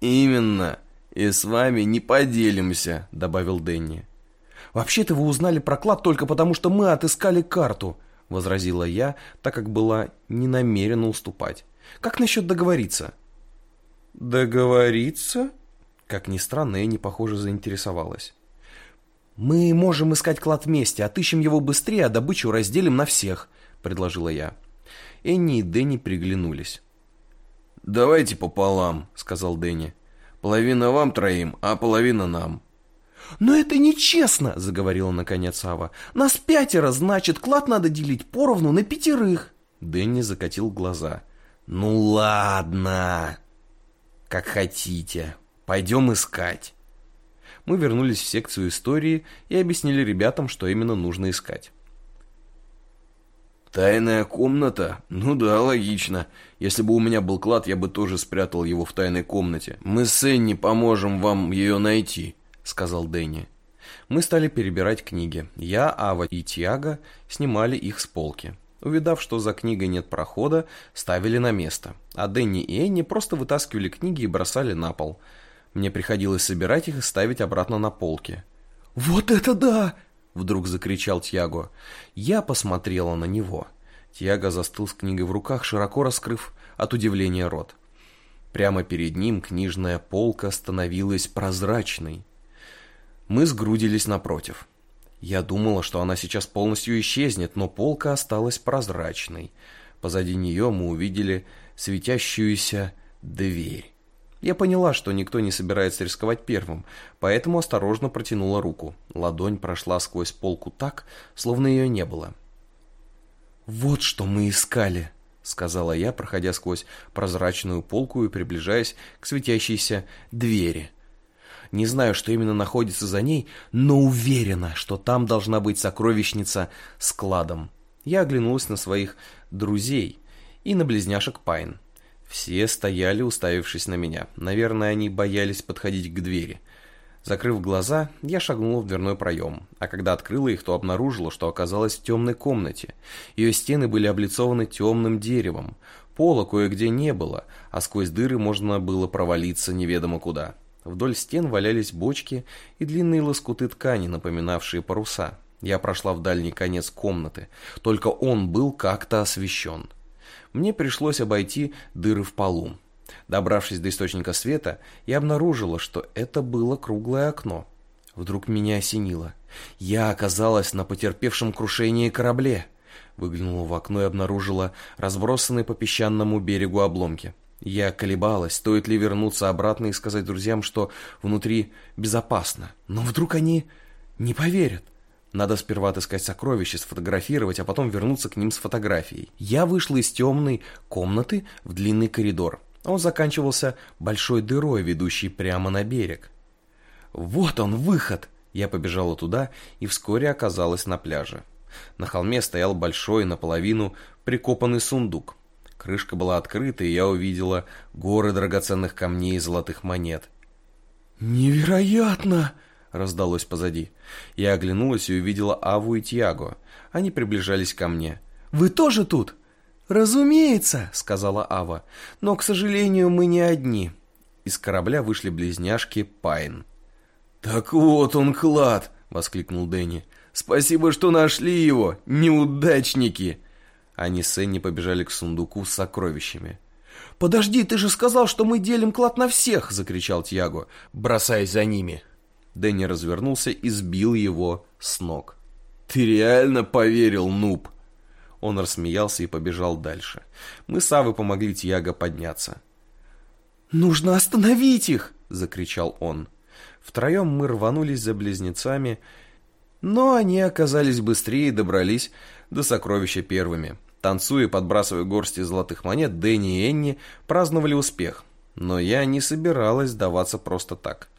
«Именно! И с вами не поделимся!» — добавил Дэнни. «Вообще-то вы узнали про клад только потому, что мы отыскали карту!» — возразила я, так как была не намерена уступать. «Как насчет договориться?» «Договориться?» Как ни странно, Энни, похоже, заинтересовалась. «Мы можем искать клад вместе, отыщем его быстрее, а добычу разделим на всех», — предложила я. Энни и Дэнни приглянулись. «Давайте пополам», — сказал Дэнни. «Половина вам троим, а половина нам». «Но это нечестно!» — заговорила наконец Ава. «Нас пятеро, значит, клад надо делить поровну на пятерых!» Дэнни закатил глаза. «Ну ладно, как хотите!» Пойдем искать. Мы вернулись в секцию истории и объяснили ребятам, что именно нужно искать. Тайная комната? Ну да, логично. Если бы у меня был клад, я бы тоже спрятал его в тайной комнате. Мы с Энни поможем вам ее найти, сказал Дэнни. Мы стали перебирать книги. Я, Ава и Тиаго снимали их с полки. Увидав, что за книгой нет прохода, ставили на место. А Дэнни и Энни просто вытаскивали книги и бросали на пол – мне приходилось собирать их и ставить обратно на полки. «Вот это да!» — вдруг закричал Тьяго. Я посмотрела на него. Тьяго застыл с книгой в руках, широко раскрыв от удивления рот. Прямо перед ним книжная полка становилась прозрачной. Мы сгрудились напротив. Я думала, что она сейчас полностью исчезнет, но полка осталась прозрачной. Позади нее мы увидели светящуюся дверь. Я поняла, что никто не собирается рисковать первым, поэтому осторожно протянула руку. Ладонь прошла сквозь полку так, словно ее не было. «Вот что мы искали», — сказала я, проходя сквозь прозрачную полку и приближаясь к светящейся двери. Не знаю, что именно находится за ней, но уверена, что там должна быть сокровищница с кладом. Я оглянулась на своих друзей и на близняшек Пайн. Все стояли, уставившись на меня. Наверное, они боялись подходить к двери. Закрыв глаза, я шагнула в дверной проем, а когда открыла их, то обнаружила, что оказалась в темной комнате. Ее стены были облицованы темным деревом. Пола кое-где не было, а сквозь дыры можно было провалиться неведомо куда. Вдоль стен валялись бочки и длинные лоскуты ткани, напоминавшие паруса. Я прошла в дальний конец комнаты, только он был как-то освещен мне пришлось обойти дыры в полу. Добравшись до источника света, я обнаружила, что это было круглое окно. Вдруг меня осенило. Я оказалась на потерпевшем крушении корабле. Выглянула в окно и обнаружила разбросанные по песчаному берегу обломки. Я колебалась, стоит ли вернуться обратно и сказать друзьям, что внутри безопасно. Но вдруг они не поверят. Надо сперва отыскать сокровища, сфотографировать, а потом вернуться к ним с фотографией. Я вышла из темной комнаты в длинный коридор. Он заканчивался большой дырой, ведущей прямо на берег. «Вот он, выход!» Я побежала туда и вскоре оказалась на пляже. На холме стоял большой, наполовину прикопанный сундук. Крышка была открыта, и я увидела горы драгоценных камней и золотых монет. «Невероятно!» Раздалось позади. Я оглянулась и увидела Аву и Тьяго. Они приближались ко мне. «Вы тоже тут?» «Разумеется», — сказала Ава. «Но, к сожалению, мы не одни». Из корабля вышли близняшки Пайн. «Так вот он клад!» — воскликнул Дэнни. «Спасибо, что нашли его, неудачники!» Они с Энни побежали к сундуку с сокровищами. «Подожди, ты же сказал, что мы делим клад на всех!» — закричал Тьяго, бросаясь за ними. Дэнни развернулся и сбил его с ног. «Ты реально поверил, нуб?» Он рассмеялся и побежал дальше. Мы с Авой помогли Тьяго подняться. «Нужно остановить их!» — закричал он. Втроем мы рванулись за близнецами, но они оказались быстрее и добрались до сокровища первыми. Танцуя и подбрасывая горсти золотых монет, Дэнни и Энни праздновали успех. Но я не собиралась сдаваться просто так.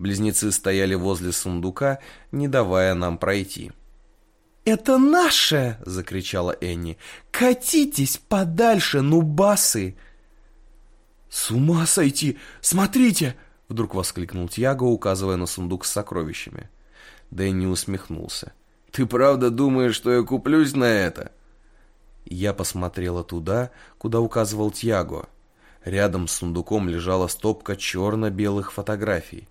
Близнецы стояли возле сундука, не давая нам пройти. «Это наше!» — закричала Энни. «Катитесь подальше, нубасы!» «С ума сойти! Смотрите!» — вдруг воскликнул Тьяго, указывая на сундук с сокровищами. Дэнни усмехнулся. «Ты правда думаешь, что я куплюсь на это?» Я посмотрела туда, куда указывал Тьяго. Рядом с сундуком лежала стопка черно-белых фотографий.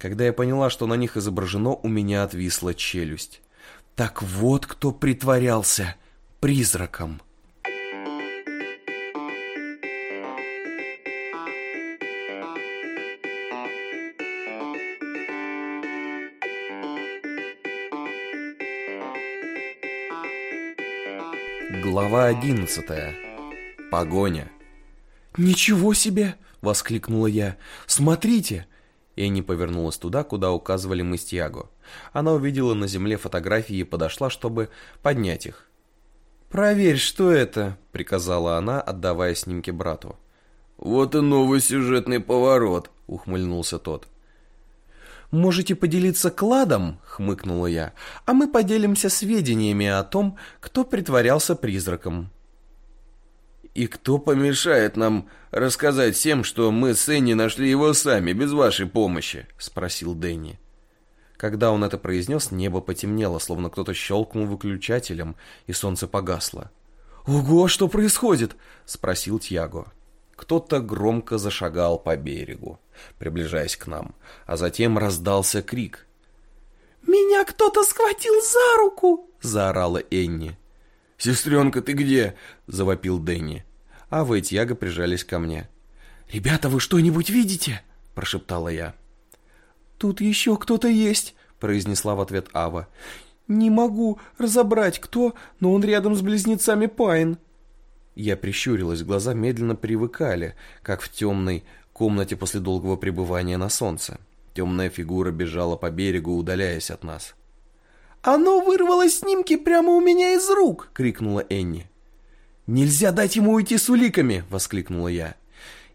Когда я поняла, что на них изображено, у меня отвисла челюсть. Так вот кто притворялся призраком. Глава одиннадцатая. Погоня. «Ничего себе!» — воскликнула я. «Смотрите!» Энни повернулась туда, куда указывали мы с Тиаго. Она увидела на земле фотографии и подошла, чтобы поднять их. «Проверь, что это!» — приказала она, отдавая снимки брату. «Вот и новый сюжетный поворот!» — ухмыльнулся тот. «Можете поделиться кладом?» — хмыкнула я. «А мы поделимся сведениями о том, кто притворялся призраком». «И кто помешает нам рассказать всем, что мы с Энни нашли его сами, без вашей помощи?» — спросил Дэнни. Когда он это произнес, небо потемнело, словно кто-то щелкнул выключателем, и солнце погасло. «Ого, что происходит?» — спросил Тьяго. Кто-то громко зашагал по берегу, приближаясь к нам, а затем раздался крик. «Меня кто-то схватил за руку!» — заорала Энни. «Сестренка, ты где?» — завопил Дэнни. Ава и Тьяго прижались ко мне. «Ребята, вы что-нибудь видите?» — прошептала я. «Тут еще кто-то есть», — произнесла в ответ Ава. «Не могу разобрать, кто, но он рядом с близнецами Пайн». Я прищурилась, глаза медленно привыкали, как в темной комнате после долгого пребывания на солнце. Темная фигура бежала по берегу, удаляясь от нас. «Оно вырвало снимки прямо у меня из рук!» — крикнула Энни. «Нельзя дать ему уйти с уликами!» — воскликнула я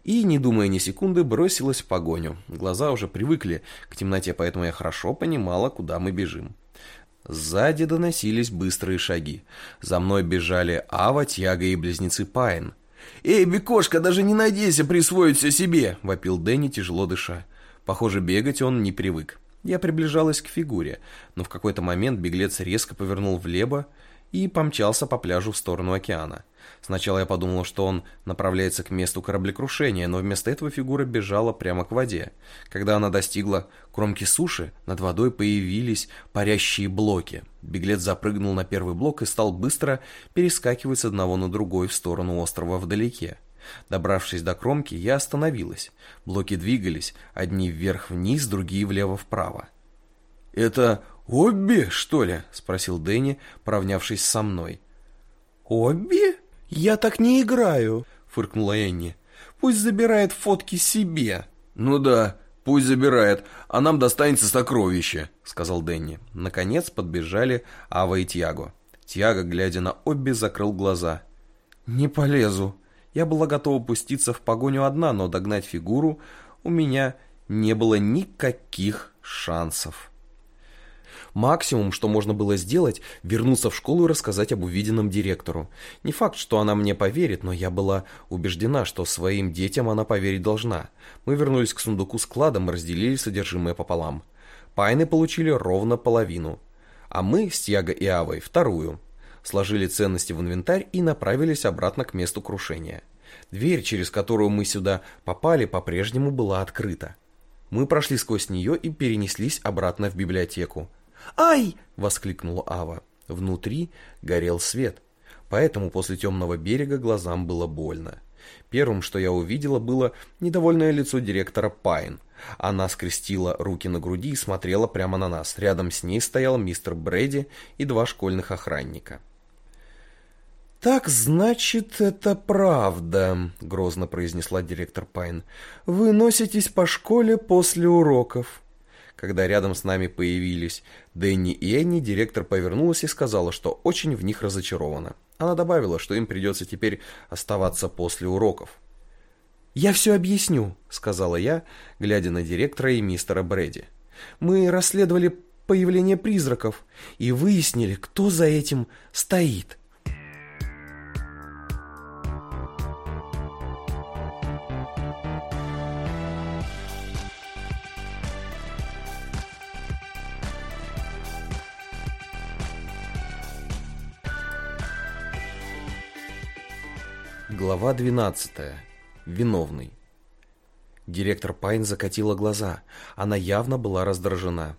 и, не думая ни секунды, бросилась в погоню. Глаза уже привыкли к темноте, поэтому я хорошо понимала, куда мы бежим. Сзади доносились быстрые шаги. За мной бежали Ава, Тьяга и близнецы Пайн. «Эй, Бекошка, даже не надейся присвоить все себе!» — вопил Дэнни, тяжело дыша. Похоже, бегать он не привык. Я приближалась к фигуре, но в какой-то момент беглец резко повернул влево и помчался по пляжу в сторону океана. Сначала я подумал, что он направляется к месту кораблекрушения, но вместо этого фигура бежала прямо к воде. Когда она достигла кромки суши, над водой появились парящие блоки. Беглец запрыгнул на первый блок и стал быстро перескакивать с одного на другой в сторону острова вдалеке. Добравшись до кромки, я остановилась. Блоки двигались, одни вверх-вниз, другие влево-вправо. «Это Обби, что ли?» — спросил Дэнни, поравнявшись со мной. «Обби?» «Я так не играю», — фыркнула Энни. «Пусть забирает фотки себе». «Ну да, пусть забирает, а нам достанется сокровище», — сказал Дэнни. Наконец подбежали Ава и Тьяго. Тьяго, глядя на Обби, закрыл глаза. «Не полезу». Я была готова пуститься в погоню одна, но догнать фигуру у меня не было никаких шансов. Максимум, что можно было сделать, вернуться в школу и рассказать об увиденном директору. Не факт, что она мне поверит, но я была убеждена, что своим детям она поверить должна. Мы вернулись к сундуку с кладом и разделили содержимое пополам. Пайны получили ровно половину, а мы с Тьяго и Авой вторую. Сложили ценности в инвентарь и направились обратно к месту крушения. Дверь, через которую мы сюда попали, по-прежнему была открыта. Мы прошли сквозь нее и перенеслись обратно в библиотеку. «Ай!» — воскликнула Ава. Внутри горел свет, поэтому после темного берега глазам было больно. Первым, что я увидела, было недовольное лицо директора Пайн. Она скрестила руки на груди и смотрела прямо на нас. Рядом с ней стоял мистер Брэди и два школьных охранника. «Так, значит, это правда», — грозно произнесла директор Пайн. «Вы носитесь по школе после уроков». Когда рядом с нами появились Дэнни и Энни, директор повернулась и сказала, что очень в них разочарована. Она добавила, что им придется теперь оставаться после уроков. «Я все объясню», — сказала я, глядя на директора и мистера Брэди. «Мы расследовали появление призраков и выяснили, кто за этим стоит». Глава 12. Виновный. Директор Пайн закатила глаза. Она явно была раздражена.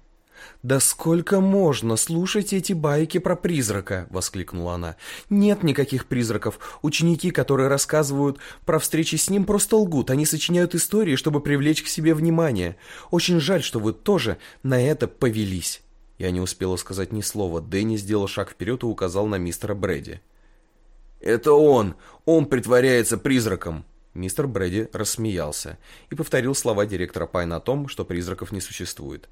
«Да сколько можно слушать эти байки про призрака?» — воскликнула она. «Нет никаких призраков. Ученики, которые рассказывают про встречи с ним, просто лгут. Они сочиняют истории, чтобы привлечь к себе внимание. Очень жаль, что вы тоже на это повелись». Я не успела сказать ни слова. Дэнни сделал шаг вперед и указал на мистера Брэди. «Это он! Он притворяется призраком!» Мистер Брэди рассмеялся и повторил слова директора Пайна о том, что призраков не существует.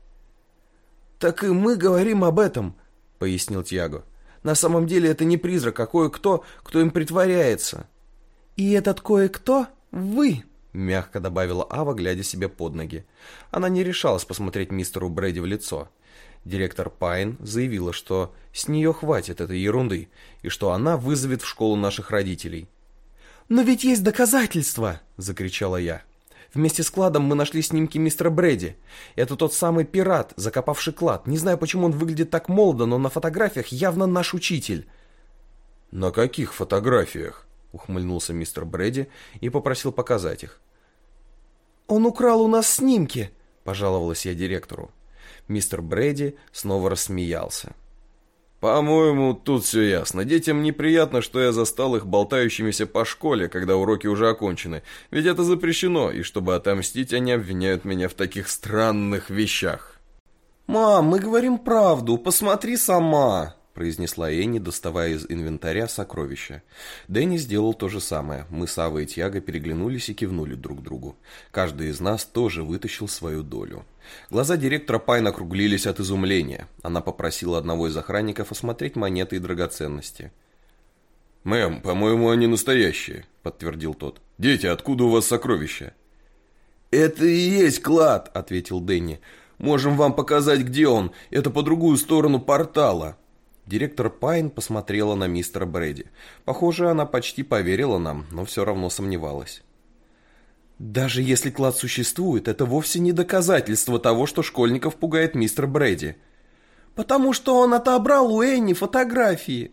«Так и мы говорим об этом», — пояснил Тьяго. «На самом деле это не призрак, а кое-кто, кто им притворяется». «И этот кое-кто — вы», — мягко добавила Ава, глядя себе под ноги. Она не решалась посмотреть мистеру Брэди в лицо. Директор Пайн заявила, что с нее хватит этой ерунды, и что она вызовет в школу наших родителей. «Но ведь есть доказательства!» — закричала я. Вместе с кладом мы нашли снимки мистера Брэди. Это тот самый пират, закопавший клад. Не знаю, почему он выглядит так молодо, но на фотографиях явно наш учитель. «На каких фотографиях?» — ухмыльнулся мистер Брэди и попросил показать их. «Он украл у нас снимки», — пожаловалась я директору. Мистер Брэди снова рассмеялся. «По-моему, тут все ясно. Детям неприятно, что я застал их болтающимися по школе, когда уроки уже окончены. Ведь это запрещено, и чтобы отомстить, они обвиняют меня в таких странных вещах». «Мам, мы говорим правду, посмотри сама!» Произнесла Энни, доставая из инвентаря сокровища. Дэнни сделал то же самое. Мы с Авой и Тьяго переглянулись и кивнули друг другу. Каждый из нас тоже вытащил свою долю. Глаза директора Пайна округлились от изумления. Она попросила одного из охранников осмотреть монеты и драгоценности. «Мэм, по-моему, они настоящие», — подтвердил тот. «Дети, откуда у вас сокровища?» «Это и есть клад», — ответил Дэнни. «Можем вам показать, где он. Это по другую сторону портала». Директор Пайн посмотрела на мистера Брэди. Похоже, она почти поверила нам, но все равно сомневалась. «Даже если клад существует, это вовсе не доказательство того, что школьников пугает мистер Брэди». «Потому что он отобрал у Энни фотографии».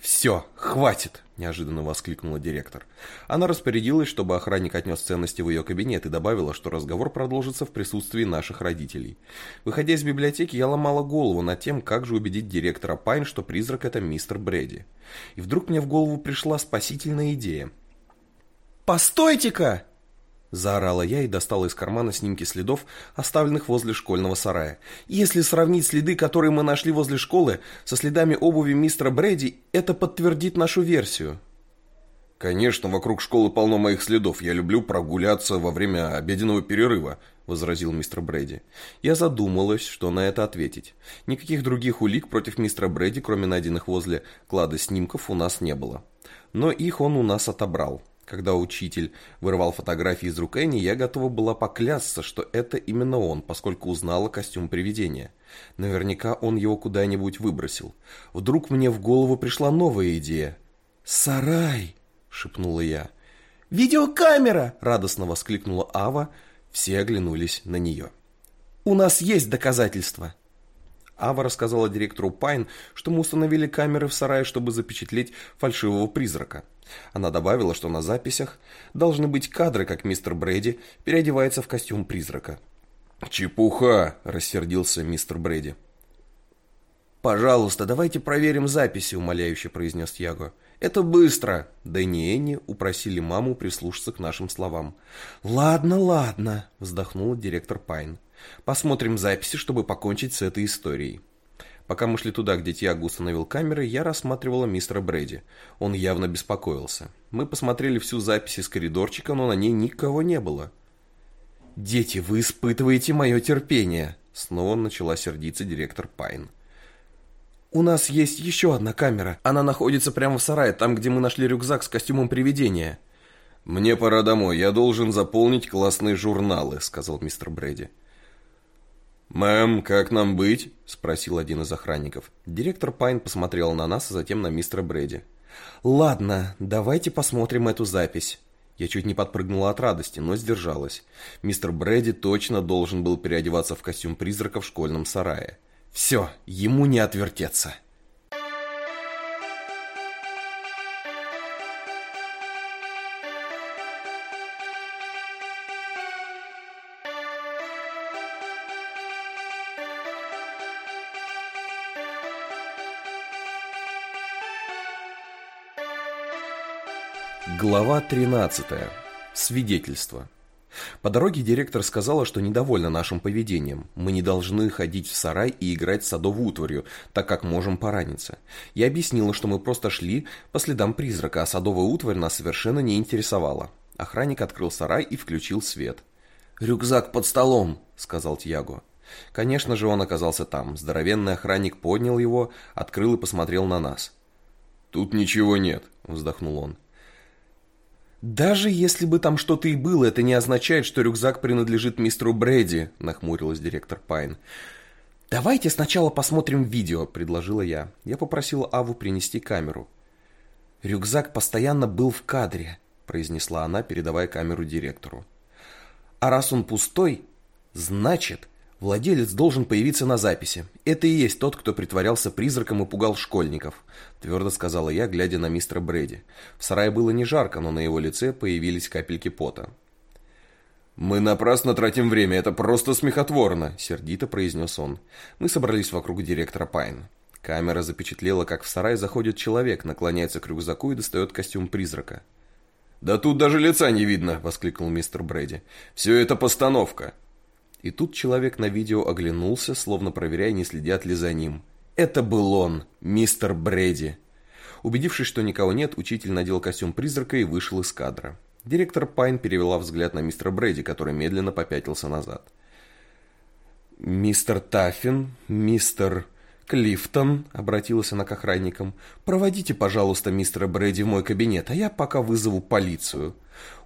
«Все, хватит!» – неожиданно воскликнула директор. Она распорядилась, чтобы охранник отнес ценности в ее кабинет и добавила, что разговор продолжится в присутствии наших родителей. Выходя из библиотеки, я ломала голову над тем, как же убедить директора Пайн, что призрак – это мистер Брэди. И вдруг мне в голову пришла спасительная идея. «Постойте-ка!» Заорала я и достала из кармана снимки следов, оставленных возле школьного сарая. Если сравнить следы, которые мы нашли возле школы, со следами обуви мистера Брэди, это подтвердит нашу версию. «Конечно, вокруг школы полно моих следов. Я люблю прогуляться во время обеденного перерыва», — возразил мистер Брэди. Я задумалась, что на это ответить. Никаких других улик против мистера Брэди, кроме найденных возле клада снимков, у нас не было. Но их он у нас отобрал. Когда учитель вырвал фотографии из рук Энни, я готова была поклясться, что это именно он, поскольку узнала костюм привидения. Наверняка он его куда-нибудь выбросил. Вдруг мне в голову пришла новая идея. «Сарай!» — шепнула я. «Видеокамера!» — радостно воскликнула Ава. Все оглянулись на нее. «У нас есть доказательства!» Ава рассказала директору Пайн, что мы установили камеры в сарае, чтобы запечатлеть фальшивого призрака. Она добавила, что на записях должны быть кадры, как мистер Брэди переодевается в костюм призрака. «Чепуха!» – рассердился мистер Брэди. «Пожалуйста, давайте проверим записи», – умоляюще произнес Яго. «Это быстро!» Дэнни и Энни упросили маму прислушаться к нашим словам. «Ладно, ладно», – вздохнула директор Пайн. «Посмотрим записи, чтобы покончить с этой историей». Пока мы шли туда, где Тиаго установил камеры, я рассматривала мистера Брэди. Он явно беспокоился. Мы посмотрели всю запись из коридорчика, но на ней никого не было. «Дети, вы испытываете мое терпение!» Снова начала сердиться директор Пайн. «У нас есть еще одна камера. Она находится прямо в сарае, там, где мы нашли рюкзак с костюмом привидения». «Мне пора домой. Я должен заполнить классные журналы», — сказал мистер Брэди. «Мэм, как нам быть?» — спросил один из охранников. Директор Пайн посмотрел на нас, а затем на мистера Брэди. «Ладно, давайте посмотрим эту запись». Я чуть не подпрыгнула от радости, но сдержалась. Мистер Брэди точно должен был переодеваться в костюм призрака в школьном сарае. Все, ему не отвертеться. Глава 13. Свидетельство. По дороге директор сказала, что недовольна нашим поведением. Мы не должны ходить в сарай и играть садовую утварью, так как можем пораниться. Я объяснила, что мы просто шли по следам призрака, а садовая утварь нас совершенно не интересовала. Охранник открыл сарай и включил свет. «Рюкзак под столом», — сказал Тьяго. Конечно же, он оказался там. Здоровенный охранник поднял его, открыл и посмотрел на нас. «Тут ничего нет», — вздохнул он. «Даже если бы там что-то и было, это не означает, что рюкзак принадлежит мистеру Брэди», — нахмурилась директор Пайн. «Давайте сначала посмотрим видео», — предложила я. Я попросила Аву принести камеру. «Рюкзак постоянно был в кадре», — произнесла она, передавая камеру директору. «А раз он пустой, значит, Владелец должен появиться на записи. Это и есть тот, кто притворялся призраком и пугал школьников, твердо сказала я, глядя на мистера Брэди. В сарае было не жарко, но на его лице появились капельки пота. «Мы напрасно тратим время, это просто смехотворно», — сердито произнес он. Мы собрались вокруг директора Пайн. Камера запечатлела, как в сарай заходит человек, наклоняется к рюкзаку и достает костюм призрака. «Да тут даже лица не видно!» — воскликнул мистер Брэди. «Все это постановка!» И тут человек на видео оглянулся, словно проверяя, не следят ли за ним. Это был он, мистер Брэди. Убедившись, что никого нет, учитель надел костюм призрака и вышел из кадра. Директор Пайн перевела взгляд на мистера Брэди, который медленно попятился назад. «Мистер Таффин, мистер Клифтон», — обратилась она к охранникам, — «проводите, пожалуйста, мистера Брэди в мой кабинет, а я пока вызову полицию».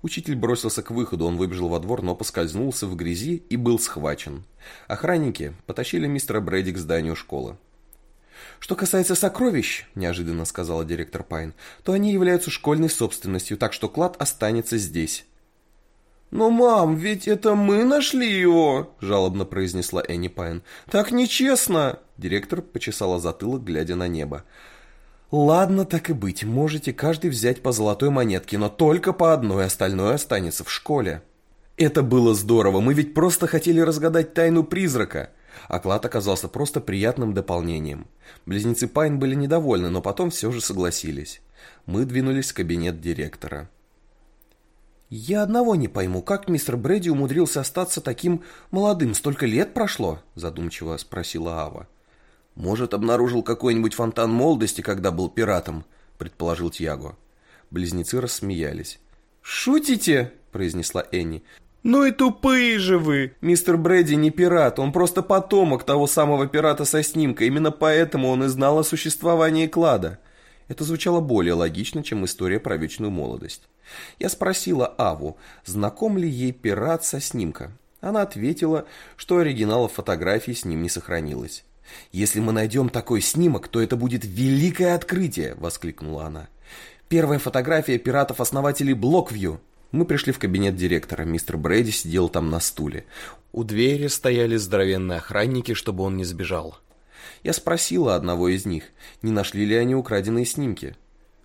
Учитель бросился к выходу, он выбежал во двор, но поскользнулся в грязи и был схвачен. Охранники потащили мистера Брэди к зданию школы. «Что касается сокровищ», – неожиданно сказала директор Пайн, – «то они являются школьной собственностью, так что клад останется здесь». «Но, мам, ведь это мы нашли его!» – жалобно произнесла Энни Пайн. «Так нечестно!» – директор почесала затылок, глядя на небо. Ладно, так и быть, можете каждый взять по золотой монетке, но только по одной, остальное останется в школе. Это было здорово, мы ведь просто хотели разгадать тайну призрака. Оклад оказался просто приятным дополнением. Близнецы Пайн были недовольны, но потом все же согласились. Мы двинулись в кабинет директора. «Я одного не пойму, как мистер Брэди умудрился остаться таким молодым? Столько лет прошло?» задумчиво спросила Ава. «Может, обнаружил какой-нибудь фонтан молодости, когда был пиратом?» – предположил Тьяго. Близнецы рассмеялись. «Шутите?» – произнесла Энни. «Ну и тупые же вы! Мистер Брэди не пират, он просто потомок того самого пирата со снимкой, именно поэтому он и знал о существовании клада». Это звучало более логично, чем история про вечную молодость. Я спросила Аву, знаком ли ей пират со снимка. Она ответила, что оригиналов фотографий с ним не сохранилось. «Если мы найдем такой снимок, то это будет великое открытие!» – воскликнула она. «Первая фотография пиратов-основателей Блоквью!» Мы пришли в кабинет директора. Мистер Брэди сидел там на стуле. У двери стояли здоровенные охранники, чтобы он не сбежал. Я спросила одного из них, не нашли ли они украденные снимки.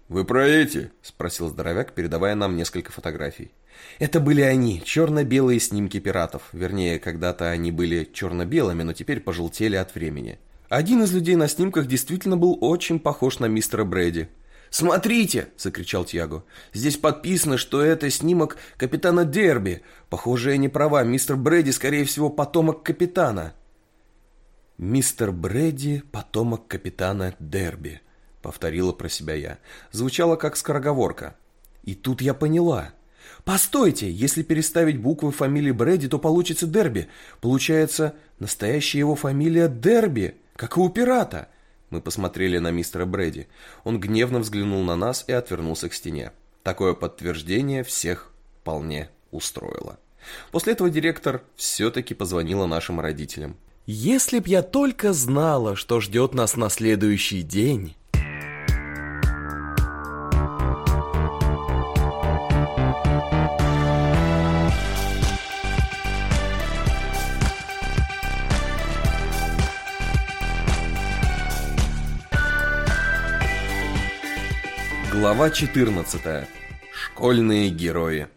«Вы про эти?» – спросил здоровяк, передавая нам несколько фотографий. Это были они, черно-белые снимки пиратов. Вернее, когда-то они были черно-белыми, но теперь пожелтели от времени. Один из людей на снимках действительно был очень похож на мистера Брэди. «Смотрите!» – закричал Тьяго. «Здесь подписано, что это снимок капитана Дерби. Похоже, я не права, мистер Брэди, скорее всего, потомок капитана». «Мистер Брэди — потомок капитана Дерби», — повторила про себя я. Звучало как скороговорка. И тут я поняла. «Постойте, если переставить буквы фамилии Брэди, то получится Дерби. Получается, настоящая его фамилия Дерби, как и у пирата». Мы посмотрели на мистера Брэди. Он гневно взглянул на нас и отвернулся к стене. Такое подтверждение всех вполне устроило. После этого директор все-таки позвонила нашим родителям. Если б я только знала, что ждет нас на следующий день. Глава 14. Школьные герои.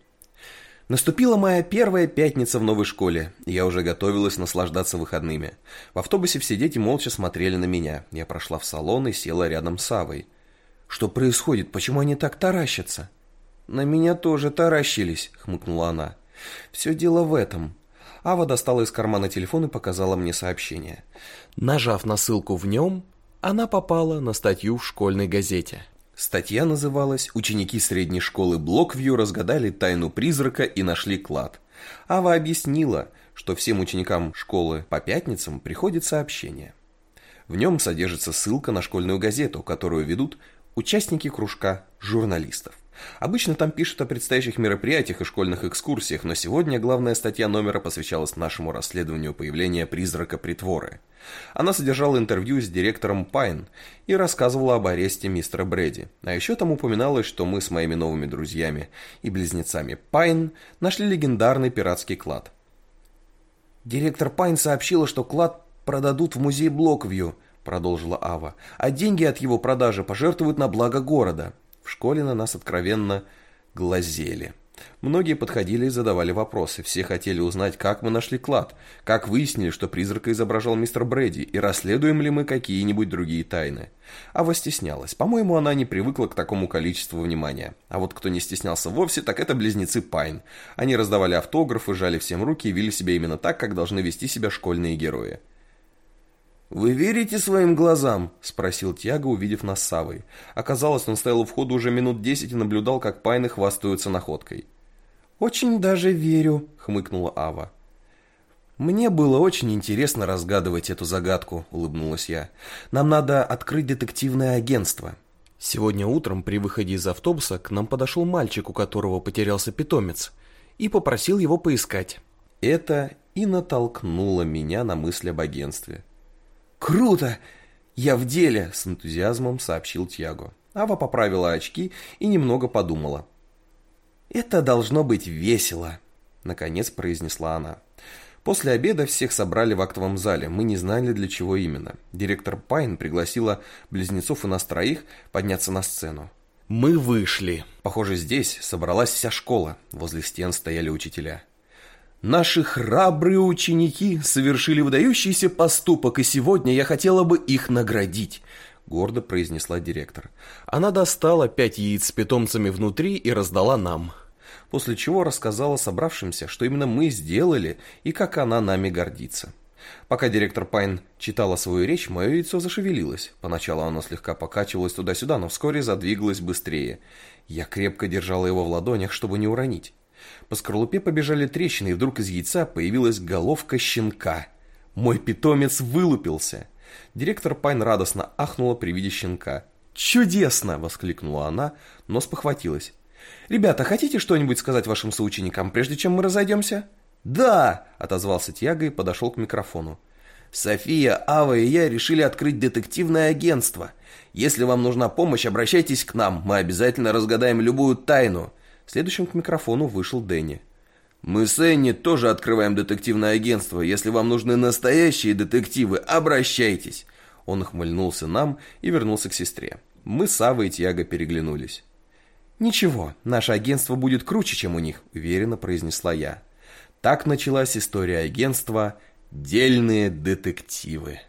Наступила моя первая пятница в новой школе, я уже готовилась наслаждаться выходными. В автобусе все дети молча смотрели на меня. Я прошла в салон и села рядом с Авой. «Что происходит? Почему они так таращатся?» «На меня тоже таращились», — хмыкнула она. «Все дело в этом». Ава достала из кармана телефон и показала мне сообщение. Нажав на ссылку в нем, она попала на статью в школьной газете. Статья называлась «Ученики средней школы Блоквью разгадали тайну призрака и нашли клад». Ава объяснила, что всем ученикам школы по пятницам приходит сообщение. В нем содержится ссылка на школьную газету, которую ведут участники кружка журналистов. Обычно там пишут о предстоящих мероприятиях и школьных экскурсиях, но сегодня главная статья номера посвящалась нашему расследованию появления призрака притворы. Она содержала интервью с директором Пайн и рассказывала об аресте мистера Брэди. А еще там упоминалось, что мы с моими новыми друзьями и близнецами Пайн нашли легендарный пиратский клад. «Директор Пайн сообщила, что клад продадут в музей Блоквью», продолжила Ава, «а деньги от его продажи пожертвуют на благо города». В школе на нас откровенно глазели. Многие подходили и задавали вопросы. Все хотели узнать, как мы нашли клад, как выяснили, что призрака изображал мистер Брэди, и расследуем ли мы какие-нибудь другие тайны. Ава стеснялась. По-моему, она не привыкла к такому количеству внимания. А вот кто не стеснялся вовсе, так это близнецы Пайн. Они раздавали автографы, жали всем руки и вели себя именно так, как должны вести себя школьные герои. «Вы верите своим глазам?» – спросил Тьяго, увидев нас с Савой. Оказалось, он стоял у входа уже минут десять и наблюдал, как пайны хвастаются находкой. «Очень даже верю», – хмыкнула Ава. «Мне было очень интересно разгадывать эту загадку», – улыбнулась я. «Нам надо открыть детективное агентство». Сегодня утром при выходе из автобуса к нам подошел мальчик, у которого потерялся питомец, и попросил его поискать. Это и натолкнуло меня на мысль об агентстве. «Круто! Я в деле!» – с энтузиазмом сообщил Тьяго. Ава поправила очки и немного подумала. «Это должно быть весело», – наконец произнесла она. После обеда всех собрали в актовом зале. Мы не знали, для чего именно. Директор Пайн пригласила близнецов и нас троих подняться на сцену. Мы вышли. Похоже, здесь собралась вся школа. Возле стен стояли учителя. Наши храбрые ученики совершили выдающийся поступок, и сегодня я хотела бы их наградить», — гордо произнесла директор. Она достала пять яиц с питомцами внутри и раздала нам. После чего рассказала собравшимся, что именно мы сделали и как она нами гордится. Пока директор Пайн читала свою речь, мое яйцо зашевелилось. Поначалу оно слегка покачивалось туда-сюда, но вскоре задвигалось быстрее. Я крепко держала его в ладонях, чтобы не уронить. По скорлупе побежали трещины, и вдруг из яйца появилась головка щенка. Мой питомец вылупился. Директор Пайн радостно ахнула при виде щенка. «Чудесно!» – воскликнула она, но спохватилась. «Ребята, хотите что-нибудь сказать вашим соученикам, прежде чем мы разойдемся?» «Да!» – отозвался Тьяго и подошел к микрофону. «София, Ава и я решили открыть детективное агентство. Если вам нужна помощь, обращайтесь к нам, мы обязательно разгадаем любую тайну. Следующим к микрофону вышел Дэнни. «Мы с Энни тоже открываем детективное агентство. Если вам нужны настоящие детективы, обращайтесь!» Он ухмыльнулся нам и вернулся к сестре. Мы с Авой и Тьяго переглянулись. «Ничего, наше агентство будет круче, чем у них», — уверенно произнесла я. Так началась история агентства «Дельные детективы».